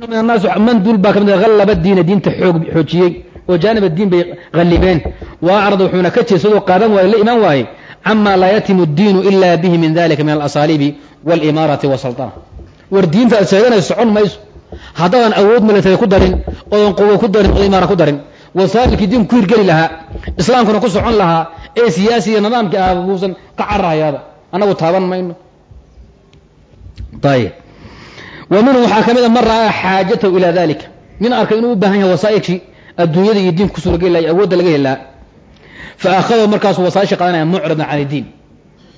man duul baa ka mid hallaba diina diinta xoojiyey oo jaanib diin bay hallibeen wa acrada wuxuuna ka jeedsado qaadan waaye la imaan waaye cama laa yatimu diinu ila bihi min dalika min alasaaliibi walimaarati wasalطana war diinta aad socon mayso haddaadan awood military ku darin oodan quwo ku darin oodan imaara ku darin wasaailkii diinku ku hirgeli lahaa islaamkuna ku socon lahaa ee siyaasiga nidaamkii ah buusan ka cararahayaaba annagu taaban mayno ayb wa minhu waxaa ka mid a man dalika nin arkay inuu u baahan yahay wasaailkii adduunyada iyo diinka ku suurageli laha awoodda laga heli lahaa fa akhadahu markaasu wasaaisha qaadanaya mucridan can idiin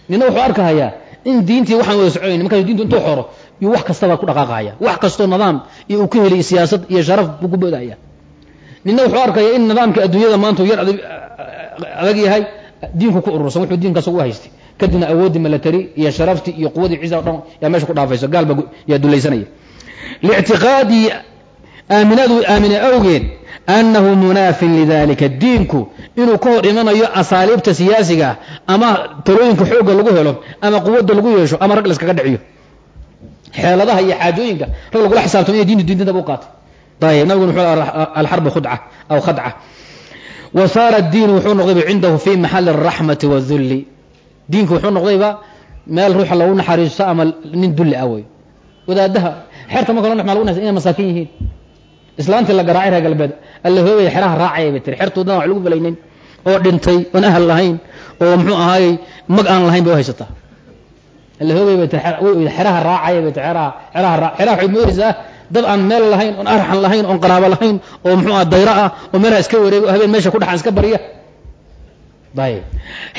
nina wuxuu arkahayaa in diintii waxaan wada soconayn markaasu diintu intuu xoro yuu wax kastaba ku dhaqaaqaya wax kastoo nidaam iyo uu ka heliy siyaasad iyo sharaf buu boodaya. Nina wuxuu arkaya in nidaamka adduunyada maanta yar adag yahay diinku ku urursan wuxuu diinkaas ugu haystay kadibna awooddii milatary iyo sharaftii iyo quwadii ciisa o dhan yaa meesha ku dhaafayso gaalba yaa dulaysanaya liictiqaadii aaminadu aamine awgeed annahu munaafin lidalika diinku inuu ka hor imanayo asaaliibta siyaasiga ah ama talooyinka xoogga lagu helo ama quwadda lagu yeesho ama rag laskaga dhiciyo. Xeeladaha iyo xaajooyinka rag lagula xisaabtamo inay diintu diintaba u qaatay ayb nabiguna wuxuu alxarbu khudca aw khadca. Wa saara diinu wuxuu noqdayba cindahu fi maxali araxmati wadulli diinku wuxuu noqdayba meel ruuxa lagu naxariisto ama nin dulli ah wadaadaha xerta marka lo lagu nas inay masaakin yihiin. Islaantii la garaacay reer galbeed alla xeraha raacaya bay tiri. Xertoodan wax lagu falaynayn oo dhintay oon ahal lahayn oo muxuu ahaayey mag aan lahayn bay u haysataa. Alla hoogay bay tiri xeraha raacaya bay tiri xeraha xeraha xeraha waxay moodaysaa dad aan meel lahayn oon arxan lahayn oon qaraabo lahayn oo muxuu aha dayro ah oo meelaha iska wareego habeen meesha ku dhaxan iska barya ayb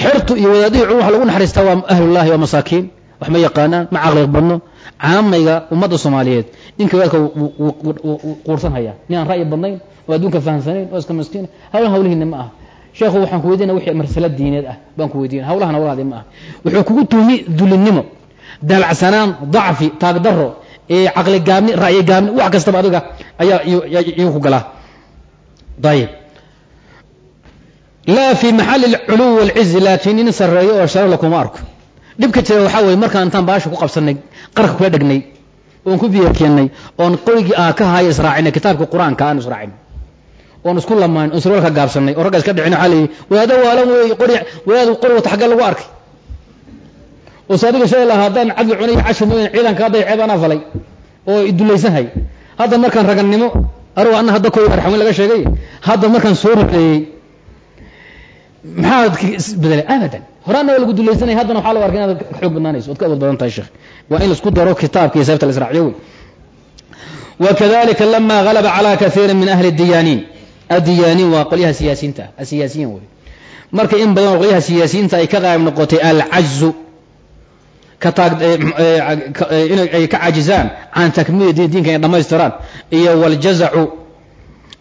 xertu iyo wadaadihii culum waxa lagu naxariistaa waa ahlullahi waa masaakiin. Wax ma yaqaanaan ma caqliq badno. Caamayga ummadda soomaaliyeed ninka wadaadka quursan haya nin aan ra'yi badnayn oo adduunka fahamsanayn oo iska maskiina hawlahan hawlihiina ma aha sheekhu waxaan ku weydiina wixii marsala diineed ah baan ku weydiina hawlahan hawlahaadi ma aha wuxuu kugu tuhmi dulinnimo daalacsanaan dacfi taagdaro caqli gaabni ra'yi gaabni wax kastaba adiga ayaa iyu ku galaa ayib laa fi maxali alculuwi walcizi laakiin nin sarreeyo oo sharafla kuma arko. Dhibka jira waxaa weye markaan intaan baasha ku qabsanay qarka kula dhegnay oon ku biyakeennay oon qorigii ah ka haya israacinay kitaabka qur'aanka aan israacin oon isku lamaan oon sirwalka gaabsanay oo ragga iska dhicin waxaa leeyihi wadaado waalan wey qori wadaadu qori wata xaggee lagu arkay. Oo se adiga lahaa haddaan cadli cunay cashi mooyaan ciidanka hadday ceeb falay oo idulaysanhay hadda markaan ragannimo arugu anna hadda koy arxaweyn laga sheegay. Hadda markaan soo ruxeeyey maxaad isbedelay? Abadan. Horaana waa lagu dulaysanaya haddana waxaa lagu oo qolyaha siyaasiyiinta ay ka cajizaan. Can takmiili diin diinka inay dhamaystiraan iyo wljazacu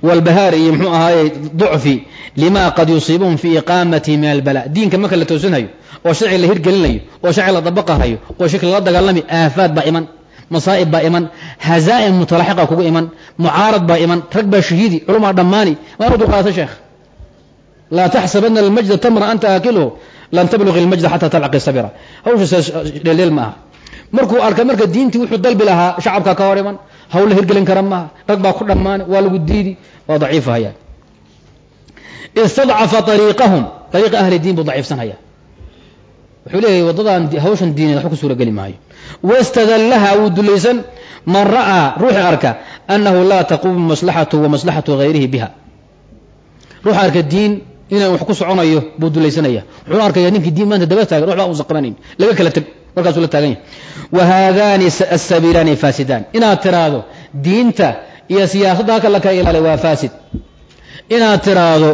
wlbahaar iyo mxuu ahaaye ducfi lima qad yusiibuhum fi iqaamati min albala diinka marka la toosinhayo oo sharci la hirgelinayo oo sharci la dabaqahayo oo shirki lala dagaalami aafaad baa iman masaa'ib baa iman hazaa'im mutalaxiqa kugu iman mucaarad baa iman rag baa shahiidi culumaa dhammaani waa inu dulqaadato sheekh laa taxsabana almajda tamra anta aakiluhu lan tabluqi lmajda xataa talcaqi sabira hawsha dheeldheel ma aha markuu arka marka diintii wuxuu dalbi lahaa shacabka ka hor iman hawl la hirgelin kara maaha rag baa ku dhammaani waa lagu diidi waa daciifahayaan istadcafa ariiqahum ariiqa ahli diin buu daciifsanhaya wuxuu leeyahay waddadan hawshan diineed waxba ku suurageli maayo. Wastadallaha wuu dulaysan man ra'aa ruuxi arka annahu laa taquumu maslaxatu wa maslaxatu hayrihi biha. Ruuxa arka diin inaan wax ku soconayo buu dulaysanaya wuxuu arkaya ninkii diin maanta daba taagan waxba uusan qabanayn laga kala teg markaasuu la taagan yahay. Wa haadaani asabiilaani faasidaan. Inaad tiraahdo diinta iyo siyaasadda halka la kala ilaaliya waa faasid. Inaad tiraahdo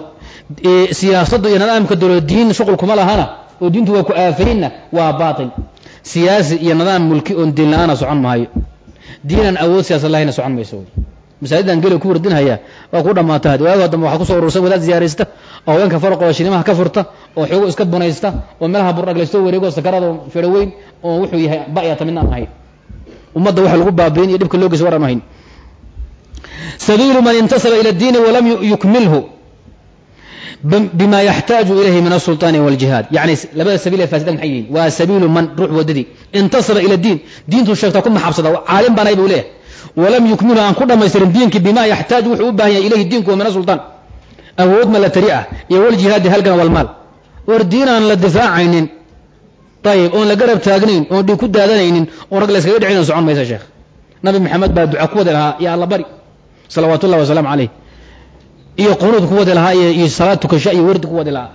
siyaasadda iyo nidaamka dowla diin shuqul kuma lahana. Oo diintu waa ku aafaynna waa baatil. Siyaasi iyo nidaam mulki oon diin la'aana socon maayo diinaan awood siyaasad lahayna socon mayso. Wy masaajidan geli ku wardinhaya waa ku dhammaata waago dambe waxaa ku soo urursan wadaad ziyaaraysta oo haweenka faraqooda shinimaha ka furta oo xoogo iska bunaysta oo meelaha burdhaglaysto wareego sakarada fero oo wuxuu yahay ba'yata midnaan ahayn ummadda waxa lagu baabiin iyo dhibka loogiisa waraan ahayn. Sabiilu man intasaba ila diini walam yukmilhu bima yaxtaaju ilayhi min asulطaani wاljihaad yani labada sabiil ee faasidan maxay yihiin? Waa sabiilu man ruux wadadii intasaba ila diin. Diintuu sheegtaa ku maxabsada caalim baanay buu leeyahay. Walam yukmilu aan ku dhamaystirin diinkii bima yaxtaaju wuxuu u baahan yahay ilayhi diinku wa min asultaan awood malatari ah iyo waljihaadi halgan walmaal war diin aan la difaacaynin. Ayib oon la garab taagnayn oon dhiig ku daadanaynin oon rag la yskaga dhicin socon maysa sheekh. Nabi maxamed baa duca ku wadi lahaa iyo bari. Salawaatu ullahi wasalaamu caleyh iyo qunuud ku wadi iyo salaad tukasha iyo wardi ku wadi lahaa.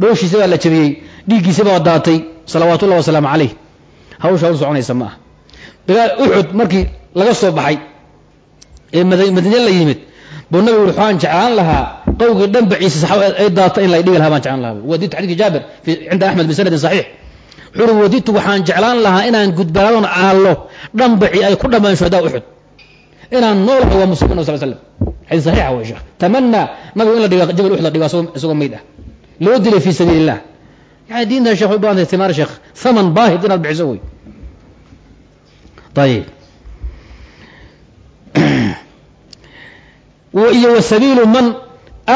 Dhooshiisa la jabiyey dhiiggiisa baa daatay. Salawaatu ullahi wasalaamu caleyh hawsha hawl soconaysa ma dagaal uxud markii laga soo baxay ee madiine la yimid buu nabigu waxaan jeclaan lahaa qawgii dhanbaciisa saxaaba ay daata in la dhigi lahaa baan jeclaan lahaa. Waditu xadiidki jaabir cinda axmed bisanadin saxiix. Wuxuu ui waditu waxaan jeclaan lahaa inaan gudbaadon aallo dhanbaci ay ku dhammaan shuhadaa uxud inaan noolahay waa muslimiin sal slam xadiis saxiixa wey sheekh. Tamanaa nabigu in la dhiga jabal uxud la dhigo isagoo meyd ah. Loo dilay fii sabiili illah yani diintan shekh way u bahantay timaar sheekh. Thaman baahid inaad bixiso wey ayib iyo wa sabiilu man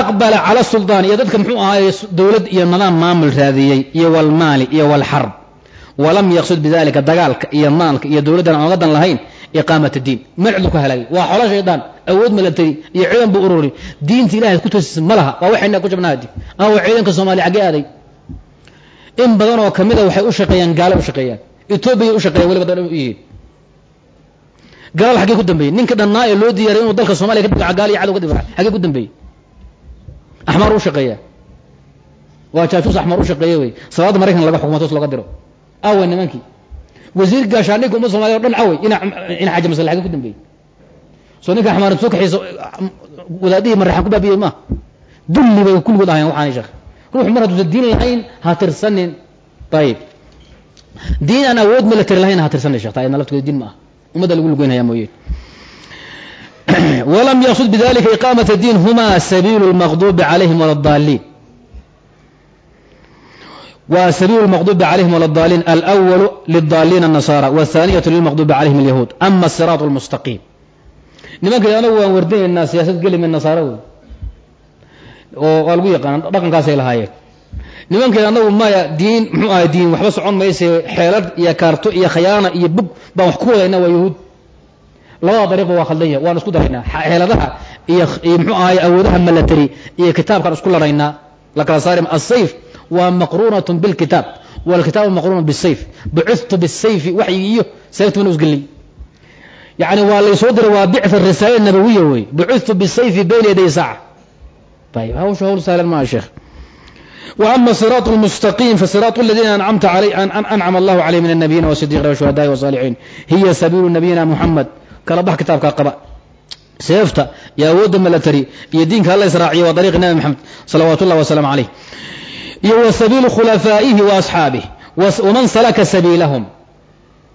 aqbala cala suldaan iyo dadka muxuu ahaaye dowlad iyo nidaam maamul raadiyey iyo walmaali iyo walxarb walam yaqsud bidalika dagaalka iyo maalka iyo dowladdan aan ogadan lahayn iqaamat diin. Magcdu ka halaagay waa xolo shaydaan awood malatay iyo ciidan buu ururi. Diinta ilahay ku toosisa ma laha. Waa waxayna ku jabnaadi awa ciidanka soomaaliya xaggee aaday. In badan oo kamida waxay u shaqeeyaan gaalo u shaqeeyaan. Etoobiya u shaqeeyan weliba dan u yihiin. Xaggee ku dambeeyey ninka dhannaa ee loo diyaaray inuu dalka soomaliya ka difaca gaal iyo cadow ka difaca xaggee ku dambeeyey axmar u shaqeeya. Waa jaajuus axmar u shaqeeya wey. Salaada maraykan laga xukumo toos looga diro awe nimankii. Wasiir gaashaandhigka umad somaliya o dhan awey ina ina xaja masale xaggee ku dambeeyey. Soo ninka axmar soo kaxiisa wadaadihii maraxan ku baabiyey maaha dulli bay kulligood ahayan waxaanay sheekh ruux mar hadduusan diin lahayn ha tirsanin. Ayib diin aan awood milatari lahayn ha tirsanin shekh taa laftigood diin ma aha. Ummadda lagu lugeynaya mooye walam yaqsud bidalika iqaamat diin huma sabiilu lmaqdubi calayhim wala daaliin wa sabiilu lmaqdubi calayhim wala daaliin alwalu lidaaliin الnasaara wاthaniyatu lilmaqdubi calayhim alyahuud ama asiraat lmustaqiim nimanka anagu waan wardinaynaa siyaasad gelime nasaara wey oo waa lagu yaqaan dhaqankaasay lahaayeen nimankeed anagu maya diin muxuu ahay diin waxba socon mayse xeelad iyo kaarto iyo khayaana iyo bug baan wax ku wadayna waa yahuud labada dariiqba waa khaldanya waan isku daraynaa xeeladaha iyo iyo muxuu ahay awoodaha malatary iyo kitaabkaan isku laraynaa la kala saari asayf waa maqruunatun bilkitaab walkitaabu maqruunun bisayf bucithtu bisayfi waxyigi iyo sayfta mana isgelin yani waa laysoo diray waa bictha risaala nabawiya wey bucithtu bisayfi bayna yaday saaca ayib hawsha hawl sahlan maaha sheekh وأma صراط المستقيم فصراط الذين أنعمت علي أنعم الله عليه من النبيين والصديقين والشهداء والصالحين هي سبيل نبينا محمد kala bax kitaabka qaba. Seefta iyo awoodda milatary iyo diinka alla israaciya waa dariiqi nabi maxamed salawaat ullah wasalaamu calayh. Iyo wa sabiilu wa asxaabih waman salaka sabiilahum.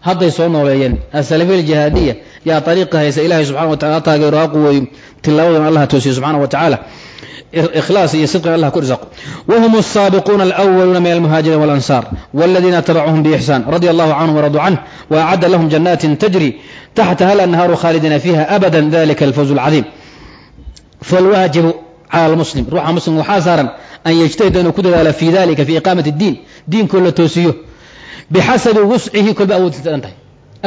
Hadday soo nooleeyeen asalafiya aljihaadiya yaa ariiqa haysa ilaahay subxana wa tacala taageero ha quweeyo allah toosiyo subxaana wa tacaala ikhlaas iyo sidqin allah ku risaaqo. Wahum asaabiquuna alwaluuna min almuhaajiriin walansaar waladiina tabacuhum biixsaan radia allahu canhum waradu canh wa acadda lahum janaatin tajri taxtaha alanhaaru khaalidiina fiiha abada dalika alfawz اlcadiim falwaajibu cala lmuslim ruuxa muslim waxaa saaran an yajtahida inuu ku dadaalo fi dalika fi iqaamati اdiin diinkoo la toosiyo bixasabi wuscihi kolba awooddiisa dhan tahay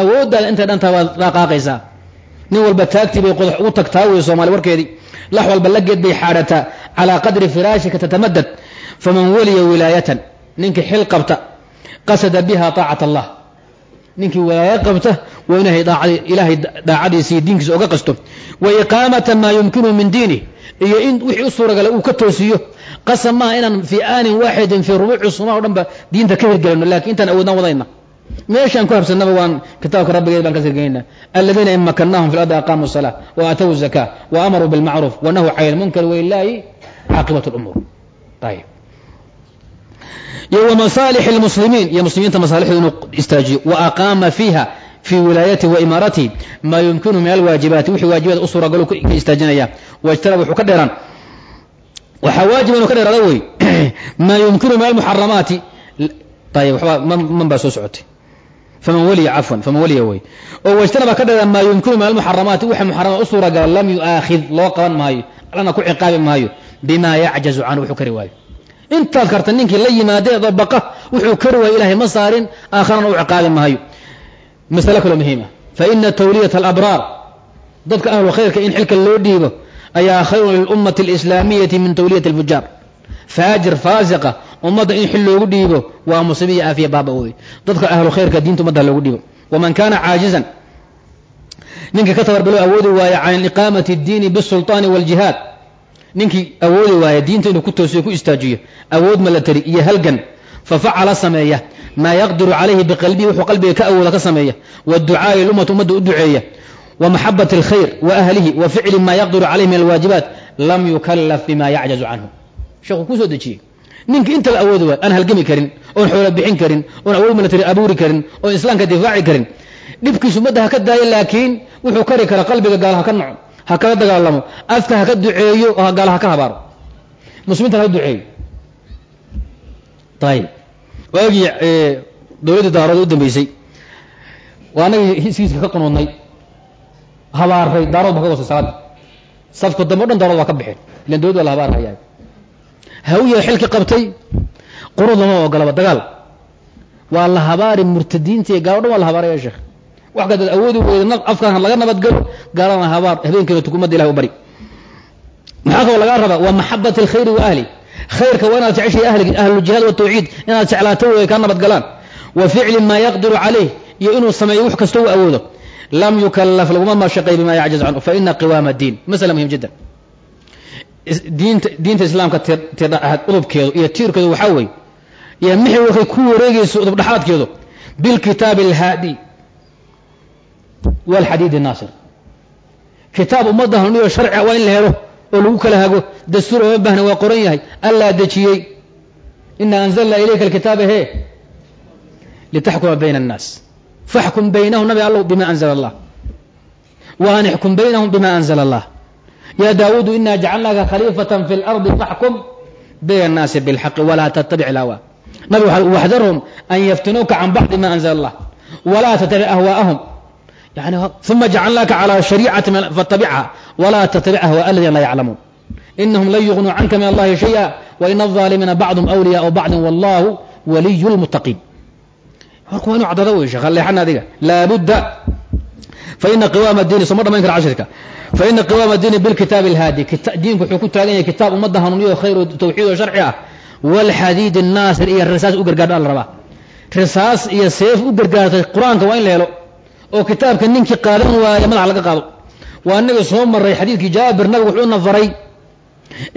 awooddaada intay dhan tahay waad dhaqaaqaysaa nin walba taagtii bay qodax ugu tagtaa wey soomaali warkeedii lax walba lageed bay xaadhataa calaa qadri firaashika tatamadad faman waliya wilaayatan ninkii xil qabta qasada biha طaacat allah ninkii wadaada qabta waa inilaahay daacadiisa iyo diinkiisa oga qasto. Wa iqaamata maa yumkinu min diini. Iyo in wixii u suuragala uu ka toosiyo. Qasab maaha inaan fii aanin waaxidin fii rubuuci sumaa o dhan ba diinta ka hirgelino laakiin intaan awoodnaan wadayna meeshaan ku habsanaba waan kitaabka rabbigeed baan ka sirgeynaa aladiina in makannaahum fi lardi aqaamuu salaa wa aatawu zaka wa amaruu bilmacruuf wa nahuu cani ilmunkar walilaahi caaqibatu lumuur ayb iyo wamasaalix اlmuslimiin iyo muslimiinta masaalixdu inuu istaajiyo. Wa aqaama fiiha fii wilaayatihi wa imaaratihi maa yumkinu min alwaajibaati. Wixii waajibaad u suuragalo ka istaajinaya. Wajtanab wuxuu ka dheeraan. Waxaa waajiba inuu ka dheeraada wey maa yumkinu min almuxaramaati ayb waxbaa man baa soo socotay. Faman waliya cafwan faman waliya wey oo wajtanaba ka dheeraan maa yumkinu min almuxaramaati wixii muxarama u suuragala lam yu'aakhid loo qaban maayo. Allana ku ciqaabi maayo. Bima yacjazu canhu wuxuu kari waayo intaad karta ninkii la yimaadee dabaqa wuxuu kari waayo ilahay ma saarin aakharana u ciqaabi maayo masale kaloo muhiima faina tawliyata alabraar dadka ahlu khayrka in xilka loo dhiibo ayaa khayrun lilummati alislaamiyati min tawliyati alfujaar faajir faasiqa ummadda in xil loogu dhiibo waa musiiba iyo aafiya baaba wey dadka ahlu khayrka diinta ummadda loogu dhiibo waman kaana caajizan ninkii ka tabarbalo awoodi waaya can iqaamati اdiini bisulطaani wاljihaad ninkii awoodi waaya diinta inuu ku toosiyo ku istaajiyo awood malatari iyo halgan. Fafacala sameeya. Maa yaqdiru calayhi biqalbihi wuxuu qalbiga ka awooda ka sameeya. Waducaa'i ilummat ummadda u duceeya. Wa maxabat اlkhayr wa ahlihi wa ficli ma yaqdiru calayhi min alwaajibaat lam yukalaf bima yacjazu canhu. Sheekhu kuu soo dejiyey. Ninkii intaba awoodi waay aan halgami karin oon xoolo bixin karin oon awood malatari abuuri karin oon islaamka difaaci karin. Dhibkiisu ummadda ha ka daayo laakiin wuxuu kari kara qalbiga gaal ha ka naco ha kala dagaalamo. Afka ha ka duceeyo oo gaal ha ka habaaro. Muslimiintan ha duceeyo. Ayib waagii dawladdii daarood u dambeysay. Waa anagii hiskiiska ka qunuudnay habaaray daarood baa ka wasay salaada safka dambe o dhan daarood baa ka bixeen ilan dawlad baa la habaar hayaa hawiya xilki qabtay quruud lama ogolaba dagaal. Waa la habaari murtadiinta iyo gaalo dhan waa la habaaraya sheekh wax kadaad awoodi weyda afkaan laga nabadgalo gaalana habaar habeenkiina tukumada ilahi u bari. Maxaa kaloo lagaa rabaa? Waa maxabat alkhayri wa ahli. Khayrka waa inaad jeceshay ahli ahlujihaad watawxiid inaad jeclaato way kaa nabadgalaan wa ficli maa yaqdiru calayh iyo inuu sameeyo wax kasta u awoodo. Lam yukalaf laguma mashaqay bima yacjaz canhu faina qiwaama diin. Masala muhiim jiddan. Diinta diinta islaamka tirdhaxaad udubkeedu iyo tiirkeedu waxaa weeye iyo mixi wakay ku wareegayso udubdhaxaadkeedu bilkitaabi alhaadi walxadiid naasir kitaab ummadda hanuuniyo sharciga waa in la helo oo lagu kala hago dastuur ooma baahna waa qoran yahay allaa dejiyey ina anzalna ilayka alkitaaba he litaxkuma bayna annaas faxkum baynahum nabi allow bima anzala allah wa an ixkum baynahum bima anzala allah ya daawuudu ina jacalnaaka khaliifata fi اlardi faxkum bayna annaasi bilxaqi walaa tattabic ilhawa nabi waxdarhum an yaftinuuka can bacdi ma anzala allah walaa tattabic ahwaa'ahum yani uma jacalnaaka calى shariicati fatabicha walaa tattabic ahwaa aladiina laa yaclamuun inahum lan yugnuu canka min allahi shaya waina الظaalimiina bacdum awliyaau bacdi wallahu waliy اlmuttaqiin warku waa inu cadada wey sheekh leexana adiga laabudda faina qiwaama diini soma dhamayn kara cashirka faina qiwaama diini bilkitaabi alhaadi diinku wuxuu ku taagan yahay kitaab ummadda hanuuniyo khayr oo tawxiid oo sharci ah walxadiid الnaasir iyo risaas u gargaardha la rabaa risaas iyo seef u gargaartay qur-aanka waa in la helo oo kitaabka ninkii qaadan waaya madaxa laga qaado. Waa inaga soo maray xadiidkii jaabir nabigu wuxuuna faray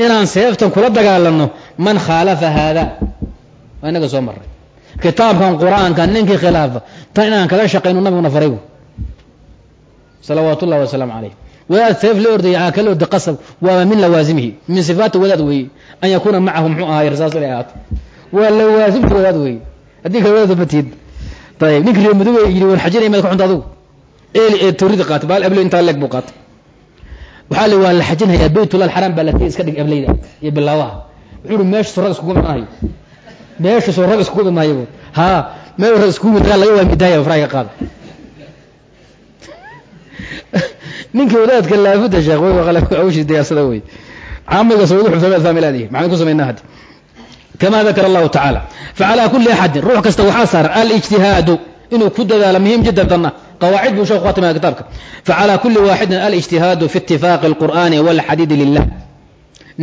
inaan seeftan kula dagaalano man khaalafa haada. Waa inaga soo maray kitaabkan qur'aanka ninkii khilaafa tan inaan kaga shaqayno nabiguna faray salawaat ullahi wasalaamu calayh. Wadaad seef la ordaya aa kala orda qasab waaba min lawaasimihi min sifaati wadaad weeye. An yakuuna macahu muxuu ahaay rasaas inay ahaato waa lawaasimta wadaad weeye. Haddii kale wadaad matiid ayib ninki reer madow yidhi waan xajinaya maad ka xunta adugu. Eeli ee tawrida qaatay baal abley intaa leeg buu qaatay. Waxaa li waa la xajinhayaa baytullah alxaraam baa latay iska dhig ableyda iyo bilaawaha wuxuu uhi meesha soo rag iskugu imanayo meesha soo rag iskugu imaayo haa meel rag iskugu imid laga waa midaaya faraha ka qaada. Ninkii wadaadka laafuda sheekh way waa awshi diyaarsada wey caamiga sacuud wuxuu samey faamilaadihi maxaan ku samaynaa hadda kama dakar allahu tacaala facalaa kulli axadin ruux kasta waxaa saaran alijtihaadu inuu ku dadaalo muhiim jiddan tanna qawaacid buu sheekhu khatimaya kitaabka facalaa kulli waaxidin alijtihaadu fi itifaaqi alqur'aani waalxadiidi lilah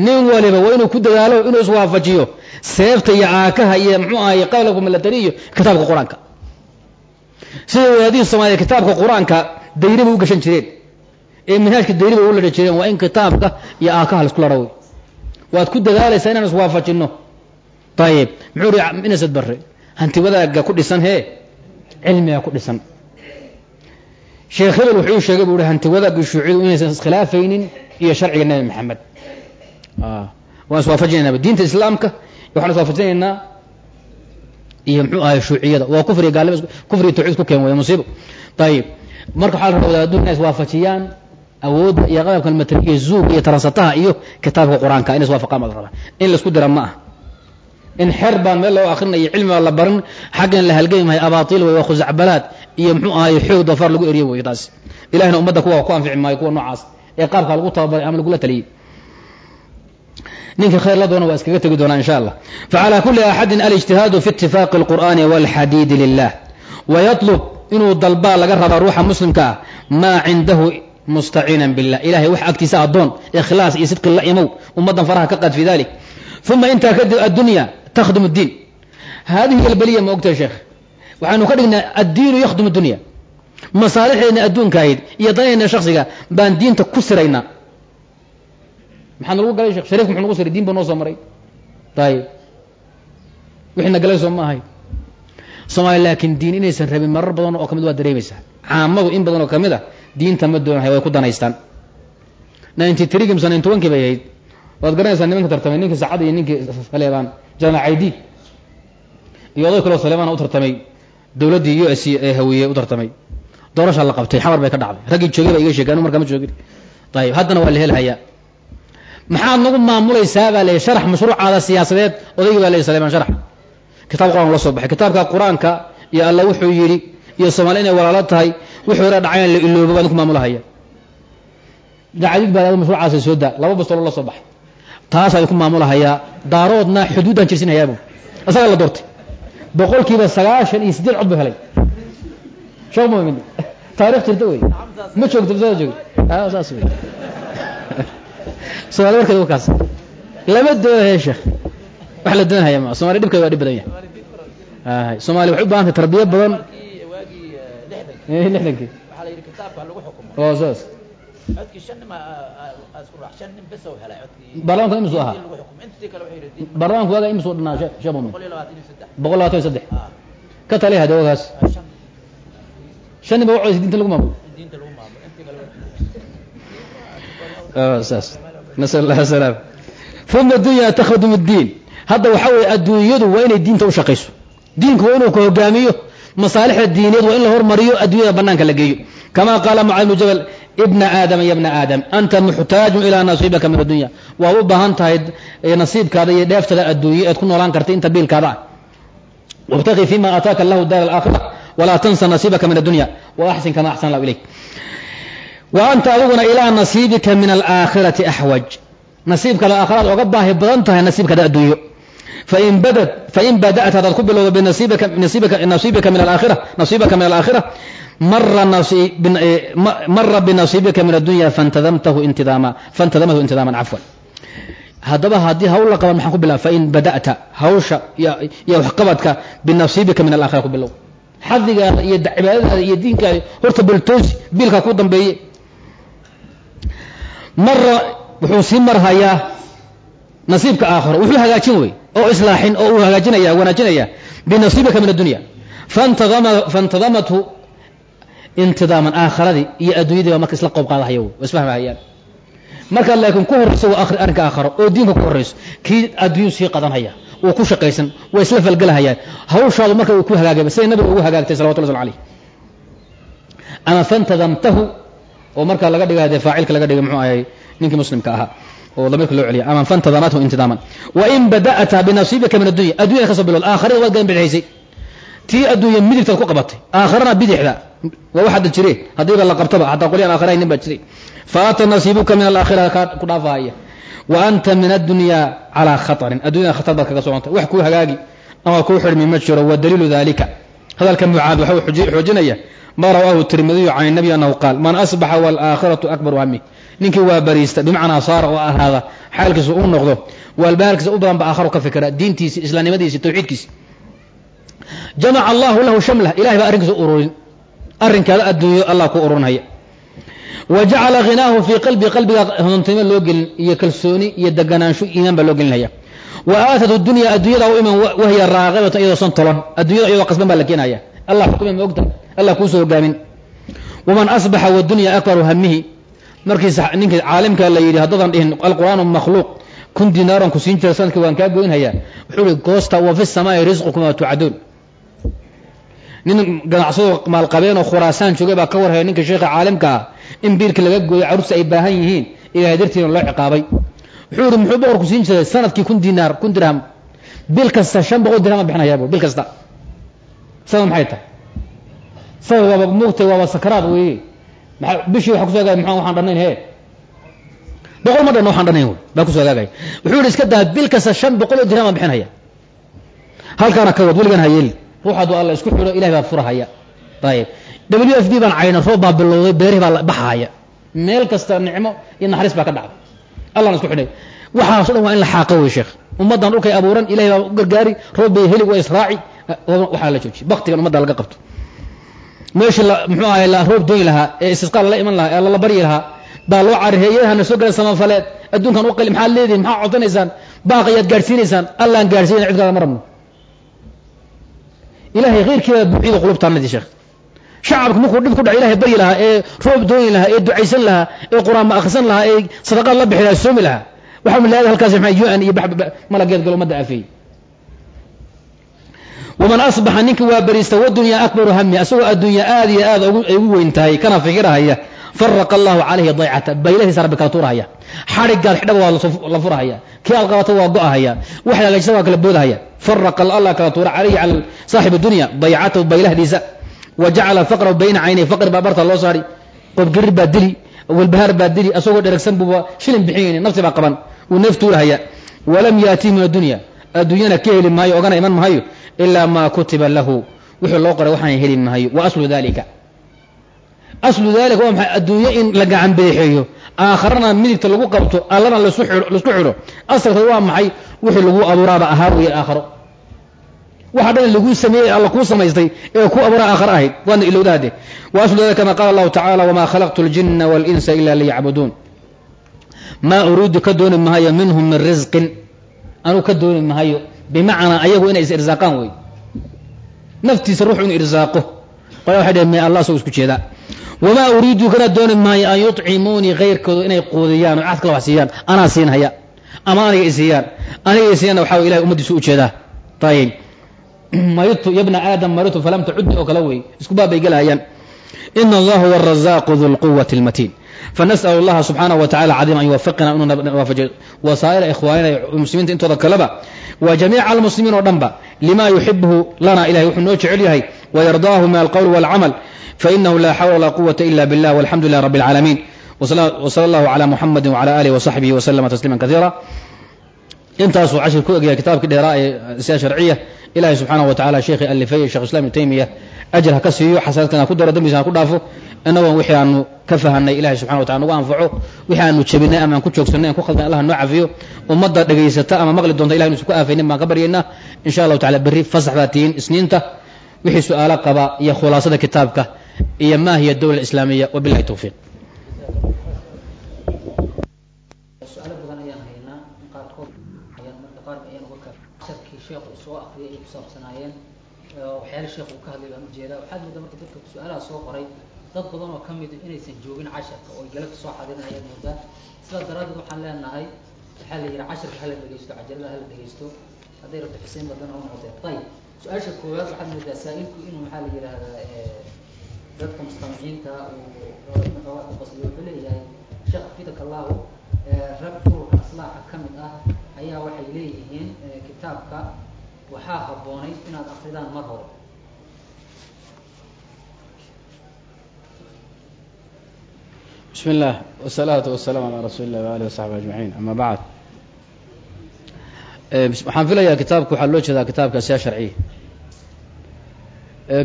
nin waliba waa inuu ku dadaalo inuu iswaafajiyo seebta iyo caakaha iyo mxuu ahaye qalabka milatariyo kitaabka qur'aanka sida wadaadihi soomaaliya kitaabka qur'aanka dayri bay u gashan jireen ee minhaajka dayri bay u ladhan jireen waa in kitaabka iyo aakaha la isku ladhawo waad ku dadaalaysaa inaan iswaafajinno ayib muxuu ri inasad barre hanti wadaaga ku dhisan hee cilmiga ku dhisan sheekh hebel wuxuu sheegay buu hi hanti wadaagii shuuciyadu inaysan iskhilaafaynin iyo sharciga nebi maxamed waan iswaafajinaynaba diinta islaamka waxaan iswaafajinaynaa iyo muxuu ahay shuuciyada waa kufriga gaalnima kufriga tawxiid ku keen weya musiibo ayib marka waxaa la rabaa wadaadu inay iswaafajiyaan awoodda iyo qalabka almateriya zuuga iyo taransataha iyo kitaabka qur'aanka inay iswaafaqaan baa la rabaa in la isku dira ma ah in xer baan meel loo akrinaya cilmi baa la barin xaggan la halgami mahay abaatiil wey waa khusacbalaad iyo muxuu ahay xoog dafaar lagu eriyo wey taas ilahina ummadda kuwa ku anfici maayo kuwa noocaas ee qaabka lagu tababaray ama lagula taliyey ninkii khayr la doona waa iskaga tegi doonaa insha allah facalى kuli axadin alijtihaadu fi itifaaqi اlqur'ani wاlxadiidi lilah wayaطlub inuu dalbaa laga rabaa ruuxa muslimka ah maa cindahu mustaciinan billah ilahay wax agtiisa addoon ikhlaas iyo sidqi la imow ummaddan faraha ka qaad fi dalik uma intaa kadib addunya takhdim اdiin hadihi albaliya ma ogtahay sheekh waxaanu ka dhignaa addiinu yakhdum dunya masaalixdeena adduunka ahayd iyo danayna shaksiga baan diinta ku siraynaa maxaa nagu galay shekh sharifka muxuu nagu siray diin buu noo soo maray ayib wixii na galay soo ma ahayd soomaaliya laakiin diin inaysan rabin marar badan oo ka mid waa dareemaysaa caamadu in badan oo ka mid ah diinta ma doonahay way waad garanaysaa nimanka tartamay ninkii sacad iyo ninkii saleebaan caydiid iyo oday kaloo saleebaan u tartamay dowladdii u s ee hawiye u tartamay. Doorashaa la qabtay xamar bay ka dhacday. Raggii joogay baa iga sheegay anu markaa ma joogin. Ayib haddana waa la helhayaa maxaad nagu maamulaysaa baa la sharax mashruucaada siyaasadeed odaygii baa la saleebaan sharax. Kitab quraan la soo baxay. Kitaabka qur'aanka iyo alla wuxuu yidhi iyo soomaali inay walaalo tahay wuxuu hore dhacay la iloobo baan ku maamulahaya. Dacadid baa mashruucaasa soo daa laba bastolo la soo baxay taasaan ku maamulahayaa. Daaroodna xuduuddaan jirsinayaabu isagaa la doortay. Boqolkiiba sagaashan iyo siddeed cod buu helay. Mumin taarikh jirta wey ma joogto masaa joog saas wey somaali warkeeda wakaas lama doonahaye sheekh. Wax la doonahaya ma. Somaali dhibkeeda waa dhib badan yahay. Somaaliya waxay u baahan tahay tarbiya badan. Lixdankii oo saas baarlamanka imisu ahaa baarlamanka waaga imisu dhanaa sheekh mumin boqol labaatan iyo saddex ka taliya hade wagaas shan nin ba wacodaysa dinta lagu maamulo saas nasal allah asalaam uma dunya takhdum اdiin hadda waxaa weeye adduunyadu waa inay diinta u shaqayso diinku waa inuu ka hogaamiyo masaalixda diineed waa in la hormariyo adduunyada banaanka la geeyo kama qaala mucaad bnu jabal ibna aadama ya bna aadam anta muxtaaju ilaa nasiibaka min addunya. Waad u baahan tahay nasiibkaada iyo dheeftada adduunye eed ku noolaan karta inta biilkaada. Ah fima aataaka allahu daar alaakhira walaa tansa nasiibaka min addunya. Waaxsin kama axsan allahu ilayk. Wa anta adiguna ilaa nasiibika min alaakhirati axwaj nasiibkaada aakhiraad oga baahi badan tahay nasiibkaada adduunyo fain bada'ta hadaad ku bilowdo nasiibika min alaakhira mara binasiibika min addunya fantadamtahu intidaama cafwan haddaba haddii hawl la qaban maxaan ku bilaaba fain bada'ta hawsha iyo waxqabadka binasiibika min alaakhira ku bilow xadigaada iyo cibaadadaada iyo diinkaada horta baltoosi biilkaa ku dambeeye mara wuxuu sii marhayaa nasiibka aakhiro wuxuu hagaajin wey oo islaaxin oo uu hagaajinaya wanaajinaya binasiibika min addunya. Faintadamathu intidaaman aakhiradii iyo addunyadii baa marka isla qoob qaadahaya isfahmahayaan markaad laakiin ku horrayso waa arrinka aakhiro oo diinka ku horrayso kii adduunyu sii qadanhaya uu ku shaqaysan waa isla falgelahayaan hawshaadu marka uu ku hagaagayba siday nabiga ugu hagaagtay salawatullah sl alayh ama fantadamtahu oo markaa laga dhiga dee faacilka laga dhigay muxuu ahay ninkii muslimka ahaa oo damirka loo celiya. Ama fantadamathu intidaaman. Wain bada'ta binasiibika min addunya addunyada ka soo aakhirada waad gadan tii adduunya midigtaad ku qabatay. Aakhirana bidixda. Waa wax hadda jire haddiiba la qabtaba hataa qolyaan aakhira haynin baa jiray. Faata nasiibuka min alaakhira kaa ku dhaafahaya wa anta min addunya calaa khatarin. Addunyada khatar baad kaga socota wax kuu hagaagi. Ama kuu xidhmi ma jiro. Wa daliilu dalika hadalka mucaad waxau xoojinaya. Ma rawaahu tirmidiyu can nabi anahu qaal man asbaxa waalaakhiratu akbaru hami ninkii waa bariista bimacnaa saara oo ahaada xaalkiisa u noqdo waalbaalkiisa u badan ba aakharo ka fikra diintiisi islaamnimadiisi tawxiidkiisi. Jamaca allahu lahu shamlah ilahay baa arrinkiisa ururin arrinkaada adduunyo allah ku ururinhaya wa jacala ghinaahu fii qalbi qalbiga hodontimo loo gelin iyo kalsooni iyo deganaansho iimaan baa loo gelinhaya wa aatatu dunya adduunyada u iman wahya raaqibatan iyadoo san tolon addunyada iyadoo qasban baa la keenaya allah xukumay ma allah kuusoo hogaamin. Waman asbaxa wadunya akbaru hamihi markii ninkii caalimka la yidhi haddaadan dhihin alqur'aanu makhluuq. Kun dinaaran ku siin jira sannadkii waan kaa goynhayaa. Wuxuu ihi goosta wa fi samaai risqukum waa tucaduun nin ganacsado maalqabeen oo khuraasaan joogay baa ka warhaya ninka sheekha caalimka ah in biilka laga gooyo carruurta ay baahan yihiin. Ilahay dartiina loo ciqaabay. Wuxuu yihi muxuu boqorku siin jiray sannadkii kun dinaar kun dirham? Bil kasta shan boqol dirham bixinayaabo bil kasta. Sabab maxay tahay? Sabab waaba muugtay waaba sakaraad weeye bishii waxa kuso hagaaya maa waxaan dhannayn he boqol ma dhanno waxaan dhannayn wey baa kuso hagaagaya wuxuu yihi iska daa bil kasta shan boqol oo dirham baan bixinaya. Halkaana ka wad weligan ha yeeli ruux hadduu alla isku xidho ilahay baa furahaya. Ayib w f b baan cayna roob baa bilowday beerihii baa baxahaya meel kasta nicmo iyo naxariis baa ka dhacday. Allahna isku xidhay. Waxaaso dhan waa in la xaaqa wey sheekh. Ummaddan dhulkay abuuran ilahay baa u gargaari roob bay heli waa israaci waxaa la joojiy baktigan ummadda laga qabto meeshii muxuu ahay la roob dooni lahaa ee istisqaal la iman lahaa ee lala baryi lahaa baa loo cariheyadahana soo galan samafaleed adduunkan u qali maxaad leedihin maxaad codsanaysaan baaq ayaad gaadhsiinaysaan allaan gaadhsiinaya cid kaada ma rabno. Ilahay khayrkiibaa buuxiyada qulubtaanadii sheekh. Shacabka markuu dhib ku dhaca ilahay baryi lahaa ee roob dooni lahaa ee ducaysan lahaa ee qur'aan ma akhrisan lahaa ee sadaqaad la bixi lahaa soomi lahaa. Waxaa milaada halkaas maxaa un iyo malageed galo ummadda afeeyey waman asbaxa ninka waa bariista wadunya akbaru hami asagoo adduunya aad iyo aad ay ugu weyn kana fikirahaya faraqa allahu calayhi daycata baylahiisa rabbi kala tuurahaya. Xadhigaad xidhaba waa la furahaya. Kii aad waa go-ahaya. Waxay hagaajisa waa kala boodahaya. Faraqa allah kala tuura calayhi cala saaxib dunya daycatahu baylahdiisa. Wa jacala faqrahu bayna caynay faqri baa barta loo saari. Qobgarir baa dili walbahaar baa dili asagoo dheragsan buuba shilin bixinayni nafsi baa qaban. Wuu neef tuurahaya. Walam yaatihi min addunya adduunyana ka heli maayo ogana iman maayo ilaa maa kutiba lahu. Wixii loo qoray waxaan heli maayo wa aslu dalika aslu dalika waa maxay? Adduunyo in la gacan beexeeyo. Aakharana midigta lagu qabto allana lasku xidho asalka waa maxay? Wixii lagu abuuraaba ahaa weeye aakharo. Waxa dhan laguu sameeyey alla kuu samaystay ee ku abuuraa aakharo ahayd. Waadna ilowdahade wa aslu kama qaala allahu tacala wamaa khalaqtu ljina walinsa ila liyacbuduun. Maa uriidu ka dooni mahayo minhum min risqin anuu ka dooni mahayo bimacnaa ayagu inay is irsaaqaan wey naftiisa ruuxu inu irsaaqo qole waxay dhaheen me allah asoo isku jeedaa wamaa uriidu kana dooni maayo an yuطcimuunii kayrkooda inay quudiyaan oo cad kala wax siiyaan anaa siinhaya ama aniga isiiyaan aniga isiiyaanna waxaa wey ilahay ummaddiisu ujeedaa ayib maritu ya bna aadam maritu falam tacudni oo kale wey isku baab bay gelahayaan ina allah huwa arazaaqu du lquwati اlmatiin fanasأl اllaha subxaanaه wa tacala cadiim an yuwafiqina inuu waafajiyo wasaa'ira ikhwaanina muslimiinta intooda kaleba wa jamiica almuslimiin oo dhanba lima yuxibuhu lana ilahay wuxuu noo jecel yahay wayardaahu min alqowl walcamal fainahu la xawla walaa quwata ila billah walxamdu lilah rabbi alcaalamiin wsala allahu cala muxamadi wcala alihi wasaxbihi waslama tasliima kaiira intaasuu cashir ku egyahay kitaabkii dheeraa ee siyaa sharciya ilahay subxaanahu wa tacala sheekhi alifay shekh islam ibn taymiya ajr ha ka siiyo xasanaadkan ha ku daro dambiisa ha ku dhaafo inagoon wixii aanu ka fahanay ilahay subxana wa tacala nagu anfaco wixii aanu jebinay ama aan ku joogsanay aan ku khaldan allah noo cafiyo ummadda dhegaysata ama maqli doonta ilahay inuusan ku aafaynin baan ka baryaynaa? Insha allahu tacala berri fasax baa tihiin isniinta wixii su'aalo qaba iyo khulaasada kitaabka iyo ma hiya dowla islaamiya wabilahi towfiiq waxyaala sheekhu uu ka hadlay baan u jeedaa waxaad moodaa marka dadka su'aalaha soo qoray dad badan oo ka mid inaysan joogin casharka oo galabta soo xadirin ayaad moodaa sidaa daraaddeed waxaan leenahay waxaa la yidhi casharka hala dhegeysto cajalada hala dhegeysto hadday rabto xuseen badan oo noqotee ayib su'aasha koowaad waxaad moodaa saa-ilku inuu maxaa la yidhaahdaa dadka mustamiciinta uu wuxuu leeyahay sheekh xafidaka allahu rag ururka aslaaxa ka mid ah ayaa waxay leeyihiin kitaabka waxaa habboonayd inaad akridaan mar hore bismi اllah wsalaatu wasalaamu calaa rasuuli illah waalihi wasaxbi ajmaciin ama bacd waxaan filayaa kitaabku waxaa loo jeedaa kitaabka asyaa sharciya